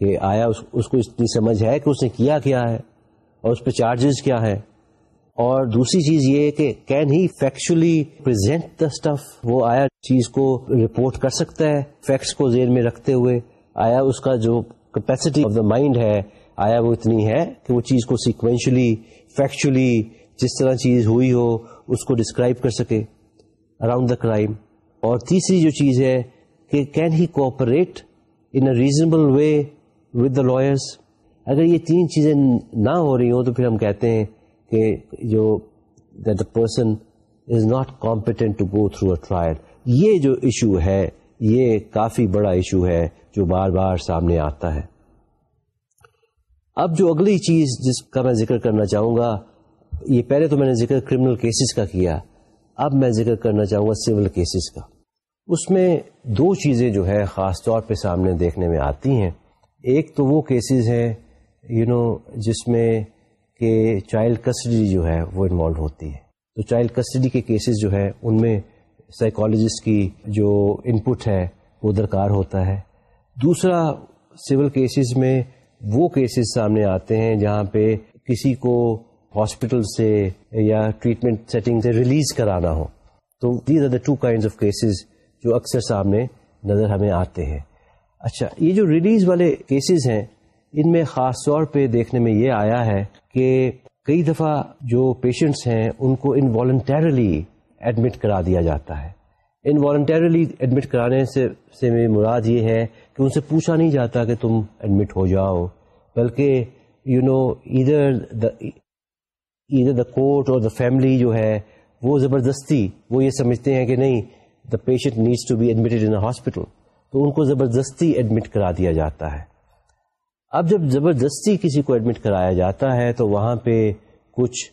کہ آیا اس کو اتنی سمجھ ہے کہ اس نے کیا کیا ہے اور اس پہ چارجز کیا ہے اور دوسری چیز یہ کہ can he factually present the stuff وہ آیا چیز کو رپورٹ کر سکتا ہے فیکٹس کو ذہن میں رکھتے ہوئے. آیا اس کا جو کیپیسٹی آف دا مائنڈ ہے، آیا وہ اتنی ہے کہ وہ چیز کو سیکوینشلی فیکچولی جس طرح چیز ہوئی ہو، اس کو ڈسکرائب کر سکے۔ اراؤنڈ دا کرائم اور تیسری جو چیز ہے کہ can he cooperate in a reasonable way with the lawyers اگر یہ تین چیزیں نہ ہو رہی ہوں تو پھر ہم کہتے ہیں کہ جو the person is not competent to go through a trial یہ جو ایشو ہے، یہ کافی بڑا ایشو ہے جو بار بار سامنے آتا ہے۔ اب جو اگلی چیز جس کا میں ذکر کرنا چاہوں گا یہ پہلے تو میں نے ذکر کرمنل کیسز کا کیا، اب میں ذکر کرنا چاہوں گا سول کیسز کا۔ اس میں دو چیزیں جو ہے خاص طور پہ سامنے دیکھنے میں آتی ہیں۔ ایک تو وہ کیسز ہیں یو نو جس میں کہ چائلڈ کسٹڈی جو ہے وہ انوالو ہوتی ہے۔ تو چائلڈ کسٹڈی کے کیسز جو ہے ان میں سائیکالوجسٹ کی جو ان پٹ ہے وہ درکار ہوتا ہے۔ دوسرا سول کیسز میں وہ کیسز سامنے آتے ہیں جہاں پہ کسی کو ہاسپٹل سے یا ٹریٹمنٹ سیٹنگ سے ریلیز کرانا ہو۔ تو these are the two kind of cases جو اکثر سامنے نظر ہمیں آتے ہیں۔ اچھا یہ جو ریلیز والے کیسز ہیں، ان میں خاص طور پہ دیکھنے میں یہ آیا ہے کہ کئی دفعہ جو پیشنٹس ہیں، ان کو انوالنٹیرلی ایڈمٹ کرا دیا جاتا ہے۔ انوالنٹیرلی ایڈمٹ کرانے سے سے مراد یہ ہے کہ ان سے پوچھا نہیں جاتا کہ تم ایڈمٹ ہو جاؤ، بلکہ یو نو ادھر ادھر دا کورٹ اور دا فیملی جو ہے، وہ زبردستی وہ یہ سمجھتے ہیں کہ نہیں the patient needs to be admitted in hospital تو ان کو زبردستی ایڈمٹ کرا دیا جاتا ہے۔ اب جب زبردستی کسی کو ایڈمٹ کرایا جاتا ہے، تو وہاں پہ کچھ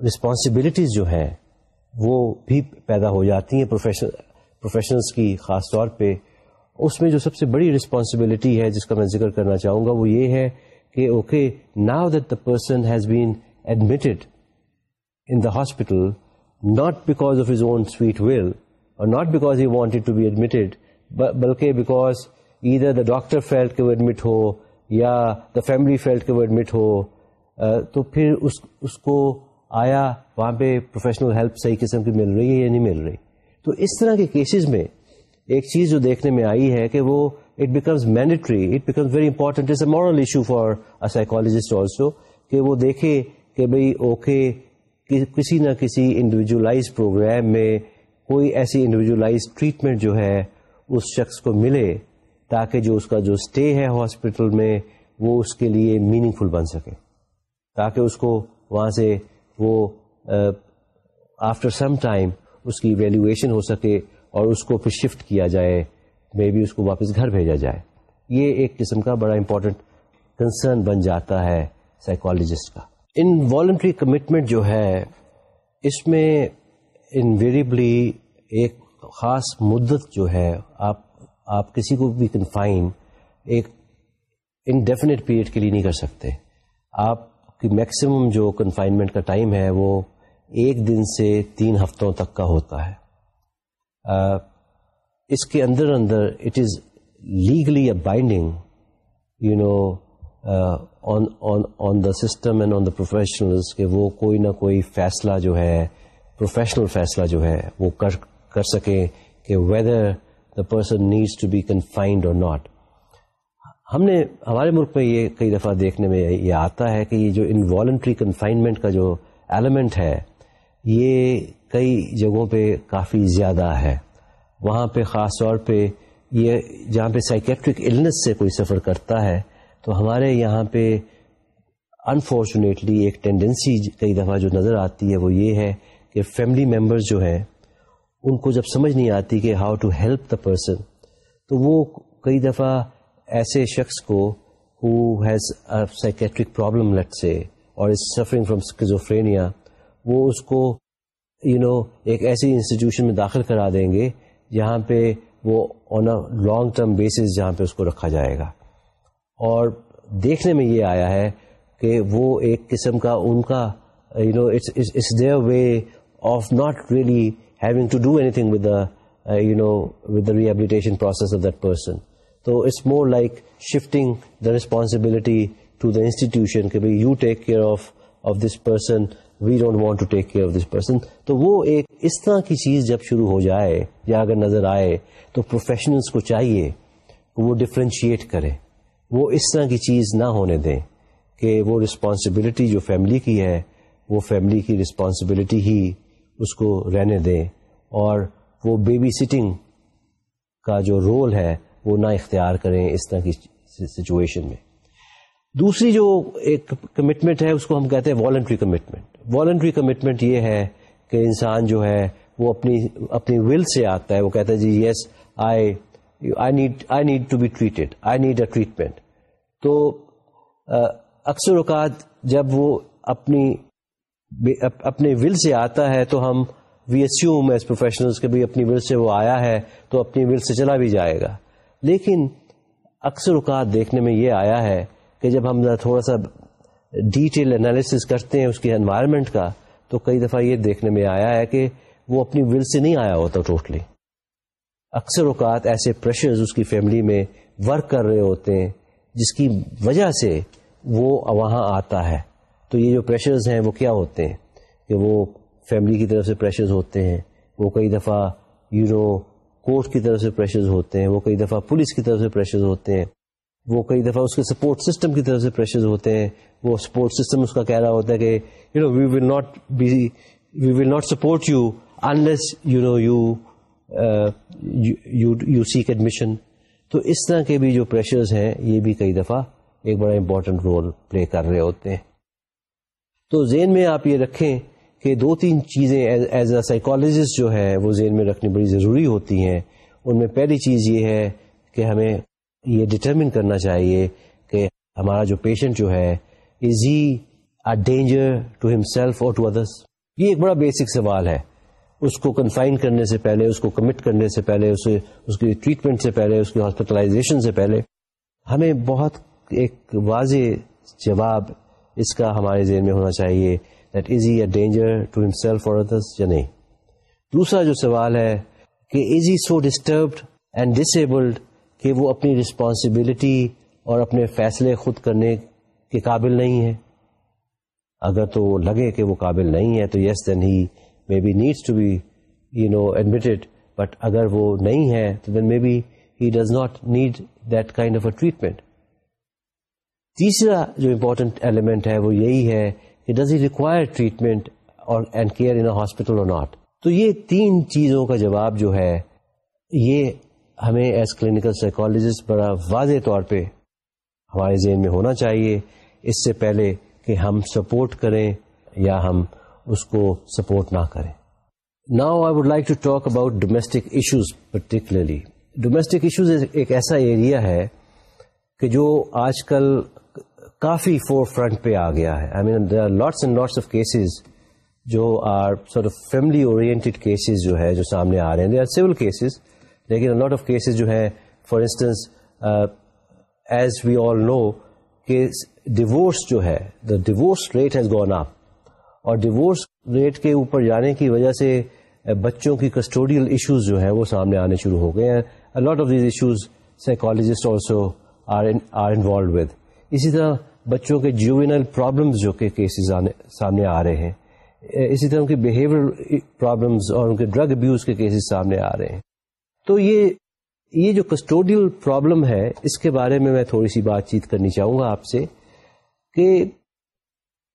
رسپانسبلٹیز جو ہیں، وہ بھی پیدا ہو جاتی ہیں پروفیشنلس کی، خاص طور پہ۔ اس میں جو سب سے بڑی رسپانسبلٹی ہے، جس کا میں ذکر کرنا چاہوں گا، وہ یہ ہے کہ okay now that the person has been admitted in the hospital not because of his own sweet will or not because he wanted to be admitted بلکہ بیکاز ادھر دا ڈاکٹر فیلٹ کے وہ ایڈمٹ ہو یا دا فیملی فیلٹ کے وہ admit ہو تو پھر اس اس کو آیا وہاں پہ پروفیشنل ہیلپ صحیح قسم کی مل رہی ہے یا نہیں مل رہی تو اس طرح کے کیسز میں ایک چیز جو دیکھنے میں آئی ہے کہ وہ it becomes mandatory it becomes very important as a moral issue for psychologist also کہ وہ دیکھے کہ بھائی اوکے کسی نہ کسی انڈیویجولائز پروگرام میں کوئی ایسی انڈیویجولائز ٹریٹمنٹ جو ہے اس شخص کو ملے تاکہ جو اس کا جو اسٹے ہے ہاسپٹل میں وہ اس کے لیے میننگ فل بن سکے۔ تاکہ اس کو وہاں سے وہ آفٹر سم ٹائم اس کی ویلیویشن ہو سکے اور اس کو پھر شفٹ کیا جائے مے بی اس کو واپس گھر بھیجا جائے۔ یہ ایک قسم کا بڑا امپورٹنٹ کنسرن بن جاتا ہے سائیکالوجسٹ کا۔ ان والنٹری کمٹمنٹ جو ہے، اس میں انویریبلی ایک خاص مدت جو ہے، آپ آپ کسی کو بھی کنفائن ایک انڈیفینٹ پیریڈ کے لیے نہیں کر سکتے۔ آپ کی میکسیمم جو کنفائنمنٹ کا ٹائم ہے، وہ ایک دن سے تین ہفتوں تک کا ہوتا ہے۔ اس کے اندر اندر it is legally a binding you know on the system and on the professionals کہ وہ کوئی نہ کوئی فیصلہ جو ہے پروفیشنل فیصلہ جو ہے، وہ کر کر سکیں کہ whether the person needs to be confined or not ہم نے ہمارے ملک میں یہ کئی دفعہ دیکھنے میں یہ آتا ہے کہ یہ جو انوالنٹری کنفائنمنٹ کا جو ایلیمنٹ ہے، یہ کئی جگہوں پہ کافی زیادہ ہے۔ وہاں پہ خاص طور پہ یہ، جہاں پہ سائکیٹرک النس سے کوئی سفر کرتا ہے تو ہمارے یہاں پہ انفارچونیٹلی ایک ٹینڈنسی کئی دفعہ جو نظر آتی ہے وہ یہ ہے کہ فیملی ممبرز جو ہیں ان کو جب سمجھ نہیں آتی کہ how to help the person تو وہ کئی دفعہ ایسے شخص کو ہو ہیز سائکیٹرک پرابلم لٹ سے اور از سفرنگ فرام اسکیزوفرینیا وہ اس کو یو you نو know, ایک ایسی انسٹیٹیوشن میں داخل کرا دیں گے جہاں پہ وہ on a long term basis جہاں پہ اس کو رکھا جائے گا۔ اور دیکھنے میں یہ آیا ہے کہ وہ ایک قسم کا ان کا you know it's their way of not really having to do anything with you know with the rehabilitation process of that person تو it's more like shifting the responsibility to the institution کہ بھائی you take care of of this person we don't want to take care of this person تو وہ ایک اس طرح کی چیز جب شروع ہو جائے یا اگر نظر آئے تو پروفیشنلس کو چاہیے کہ وہ ڈفرینشیٹ کریں وہ اس طرح کی چیز نہ ہونے دیں کہ وہ رسپانسبلٹی جو فیملی کی ہے، وہ فیملی کی رسپانسبلٹی ہی اس کو رہنے دیں اور وہ بیبی سٹنگ کا جو رول ہے، وہ نہ اختیار کریں اس طرح کی سچویشن میں۔ دوسری جو ایک کمٹمنٹ ہے، اس کو ہم کہتے ہیں والنٹری کمٹمنٹ والنٹری کمٹمنٹ یہ ہے کہ انسان جو ہے، وہ اپنی اپنی ول سے آتا ہے۔ وہ کہتا ہے جی yes I I need I need to be treated I need a treatment تو اکثر اوقات جب وہ اپنی اپنے ول سے آتا ہے تو ہم وی ایسیوم ایز پروفیشنل بھی اپنی ول سے وہ آیا ہے تو اپنی ول سے چلا بھی جائے گا۔ لیکن اکثر اوقات دیکھنے میں یہ آیا ہے کہ جب ہم تھوڑا سا ڈیٹیل انالیس کرتے ہیں اس کے انوائرمنٹ کا، تو کئی دفعہ یہ دیکھنے میں آیا ہے کہ وہ اپنی ول سے نہیں آیا ہوتا ٹوٹلی اکثر اوقات ایسے پریشرز اس کی فیملی میں ورک کر رہے ہوتے ہیں، جس کی وجہ سے وہ وہاں آتا ہے۔ تو یہ جو پریشرز ہیں، وہ کیا ہوتے ہیں؟ کہ وہ فیملی کی طرف سے پریشرز ہوتے ہیں، وہ کئی دفعہ یو نو کورٹ کی طرف سے پریشرز ہوتے ہیں، وہ کئی دفعہ پولیس کی طرف سے پریشرز ہوتے ہیں، وہ کئی دفعہ اس کے سپورٹ سسٹم کی طرف سے پریشرز ہوتے ہیں۔ وہ سپورٹ سسٹم اس کا کہہ رہا ہوتا ہے کہ you know we will not be we will not support you unless you know you you seek admission تو اس طرح کے بھی جو پریشرز ہیں، یہ بھی کئی دفعہ ایک بڑا امپورٹنٹ رول پلے کر رہے ہوتے ہیں۔ تو ذہن میں آپ یہ رکھیں کہ دو تین چیزیں ایز اے سائیکالوجسٹ جو ہے وہ ذہن میں رکھنی بڑی ضروری ہوتی ہیں۔ ان میں پہلی چیز یہ ہے کہ ہمیں یہ ڈٹرمن کرنا چاہیے کہ ہمارا جو پیشنٹ جو ہے is he danger to himself or to others یہ ایک بڑا بیسک سوال ہے۔ اس کو کنفائن کرنے سے پہلے، اس کو کمٹ کرنے سے پہلے اسے اس کی ٹریٹمنٹ سے پہلے، اس کی ہاسپٹلائزیشن سے پہلے، ہمیں بہت ایک واضح جواب اس کا ہمارے ذہن میں ہونا چاہیے that is he a danger to himself اور ادرس یا نہیں؟ دوسرا جو سوال ہے کہ is he so disturbed and disabled کہ وہ اپنی رسپانسبلٹی اور اپنے فیصلے خود کرنے کے قابل نہیں ہے؟ اگر تو وہ لگے کہ وہ قابل نہیں ہے تو yes then he may be needs to be you know admitted but اگر وہ نہیں ہے، تو then may be he does not need that kind of a treatment تیسرا جو امپورٹنٹ ایلیمنٹ ہے، وہ یہی ہے کہ ڈز ہی ریکوائر ٹریٹمنٹ اور and care in hospital or not تو یہ تین چیزوں کا جواب جو ہے، یہ ہمیں ایز کلینکل سائیکالوجسٹ بڑا واضح طور پہ ہمارے ذہن میں ہونا چاہیے. اس سے پہلے کہ ہم سپورٹ کریں یا ہم اس کو سپورٹ نہ کریں۔ Now I would like to talk about domestic issues particularly domestic issues ایک ایسا ایریا ہے کہ جو آج کل کافی فور فرنٹ پہ آ گیا ہے۔ I mean there are lots and lots of cases جو are sort of family oriented cases جو ہے جو سامنے آ رہے ہیں۔ دے آر سول کیسز لیکن لاٹ آف کیسز جو ہیں for instance as we all know کہ ڈیوورس جو ہے the divorce rate has gone up اور ڈیوورس ریٹ کے اوپر جانے کی وجہ سے بچوں کی کسٹوڈیل ایشوز جو ہیں وہ سامنے آنے شروع ہو گئے ہیں۔ Lot of these issues psychologist also are involved with اسی طرح بچوں کے جیوینل پرابلمس جو کہ کیسز سامنے آ رہے ہیں۔ اسی طرح ان کے بہیویئر پرابلمس اور ان کے ڈرگ ابیوز کے کیسز سامنے آ رہے ہیں۔ تو یہ یہ جو کسٹوڈیل پرابلم ہے، اس کے بارے میں میں تھوڑی سی بات چیت کرنی چاہوں گا آپ سے کہ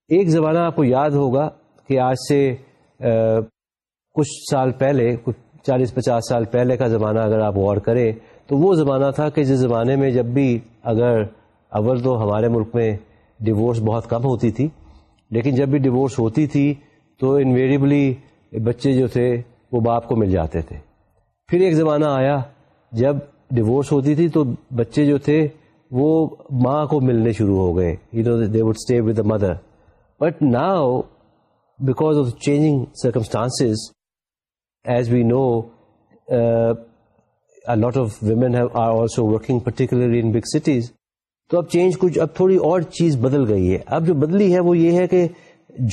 ایک زمانہ آپ کو یاد ہوگا کہ آج سے کچھ سال پہلے، کچھ چالیس پچاس سال پہلے کا زمانہ اگر آپ غور کریں، تو وہ زمانہ تھا کہ جس زمانے میں جب بھی اگر اول تو ہمارے ملک میں ڈیورس بہت کم ہوتی تھی، لیکن جب بھی ڈیورس ہوتی تھی تو انویریبلی بچے جو تھے وہ باپ کو مل جاتے تھے۔ پھر ایک زمانہ آیا جب ڈیورس ہوتی تھی تو بچے جو تھے وہ ماں کو ملنے شروع ہو گئے۔ You know they would stay with the mother but now because of changing circumstances as we know lot of women are also working particularly in big cities تو اب چینج کچھ، اب تھوڑی اور چیز بدل گئی ہے۔ اب جو بدلی ہے وہ یہ ہے کہ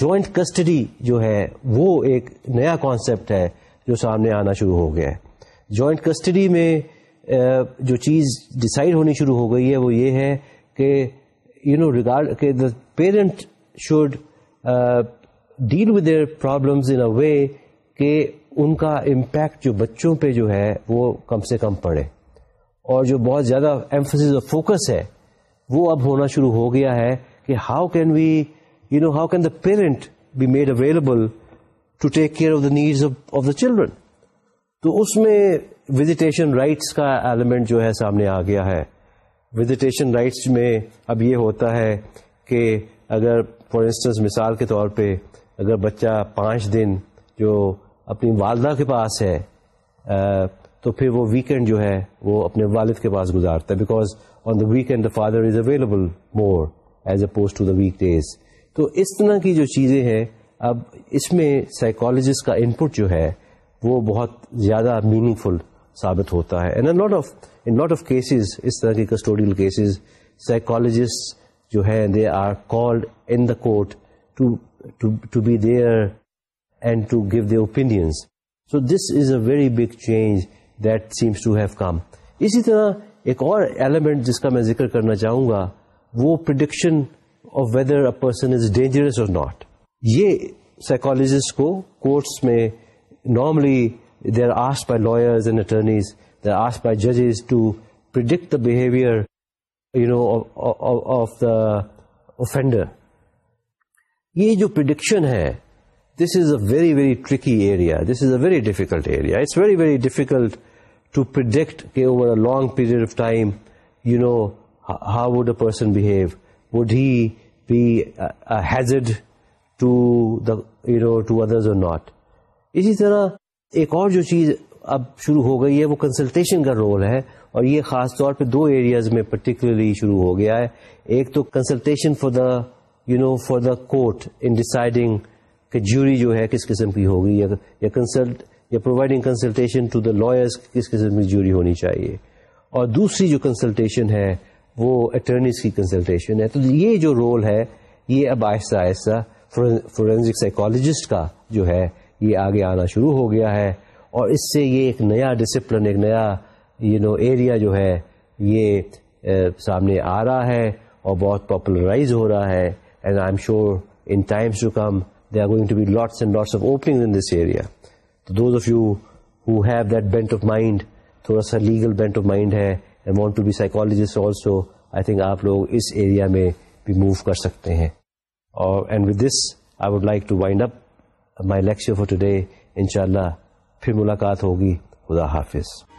جوائنٹ کسٹڈی جو ہے وہ ایک نیا کانسیپٹ ہے جو سامنے آنا شروع ہو گیا ہے۔ جوائنٹ کسٹڈی میں uh, جو چیز ڈسائڈ ہونی شروع ہو گئی ہے وہ یہ ہے کہ یو نو ریگارڈ کہ the parent should deal with their problems in a way کہ ان کا امپیکٹ جو بچوں پہ جو ہے وہ کم سے کم پڑے۔ اور جو بہت زیادہ ایمفس اور فوکس ہے، وہ اب ہونا شروع ہو گیا ہے کہ how can we you know how can the parent be made available to take care of the needs of the children تو اس میں وزیٹیشن رائٹس کا ایلیمنٹ جو ہے سامنے آ گیا ہے۔ وزیٹیشن رائٹس میں اب یہ ہوتا ہے کہ اگر فار انسٹنس مثال کے طور پہ اگر بچہ پانچ دن جو اپنی والدہ کے پاس ہے تو پھر وہ ویکینڈ جو ہے وہ اپنے والد کے پاس گزارتا ہے because on the weekend the father is available more as opposed to the week days تو اس طرح کی جو چیزیں ہیں، اب اس میں سائیکالوجسٹ کا انپٹ جو ہے وہ بہت زیادہ میننگ فل ثابت ہوتا ہے. Lot lot of of cases اس طرح کی کسٹوڈیل کیسز سائیکالوجسٹ جو ہے they are called in the court to be there and to give the opinions so this is a very big change that seems to have come اسی طرح ایک اور element جس کا میں ذکر کرنا چاہوں گا، وہ prediction of whether a person is dangerous اور ناٹ یہ سائیکولوجسٹ کو کورٹس میں normally they are as by lawyers and attorneys they are as by ججز to predict the behaviour you know of the offender یہ جو prediction ہے this is a very very tricky area this is a very difficult area it's very very difficult to predict کہ over a long period of time you know how would a person behave would he be hazard to the you know to others or not اسی طرح ایک اور جو چیز اب شروع ہو گئی ہے، وہ کنسلٹیشن کا رول ہے۔ اور یہ خاص طور پہ دو ایریاز میں پرٹیکولرلی شروع ہو گیا ہے۔ ایک تو consultation for the you know for the court in deciding کہ جوری جو ہے کس قسم کی ہوگی یا کنسلٹ یا providing consultation to the lawyers کس قسم کی جوری ہونی چاہیے۔ اور دوسری جو کنسلٹیشن ہے وہ اٹرنیز کی کنسلٹیشن ہے۔ تو یہ جو رول ہے یہ اب آہستہ آہستہ فورینزک سائیکالوجسٹ کا جو ہے یہ آگے آنا شروع ہو گیا ہے۔ اور اس سے یہ ایک نیا ڈسپلن ایک نیا یو نو ایریا جو ہے، یہ سامنے آ رہا ہے اور بہت پاپولرائز ہو رہا ہے and I am sure in times to come they are going to be lots and lots of opening in this area تو those of you who have that bent of mind تھوڑا سا legal bent of mind ہے and want to be psychologist also I think آپ لوگ اس area میں بھی move کر سکتے ہیں۔ اور and with this I would like to wind up my lecture for today ان شاء اللہ پھر ملاقات ہوگی۔ خدا حافظ۔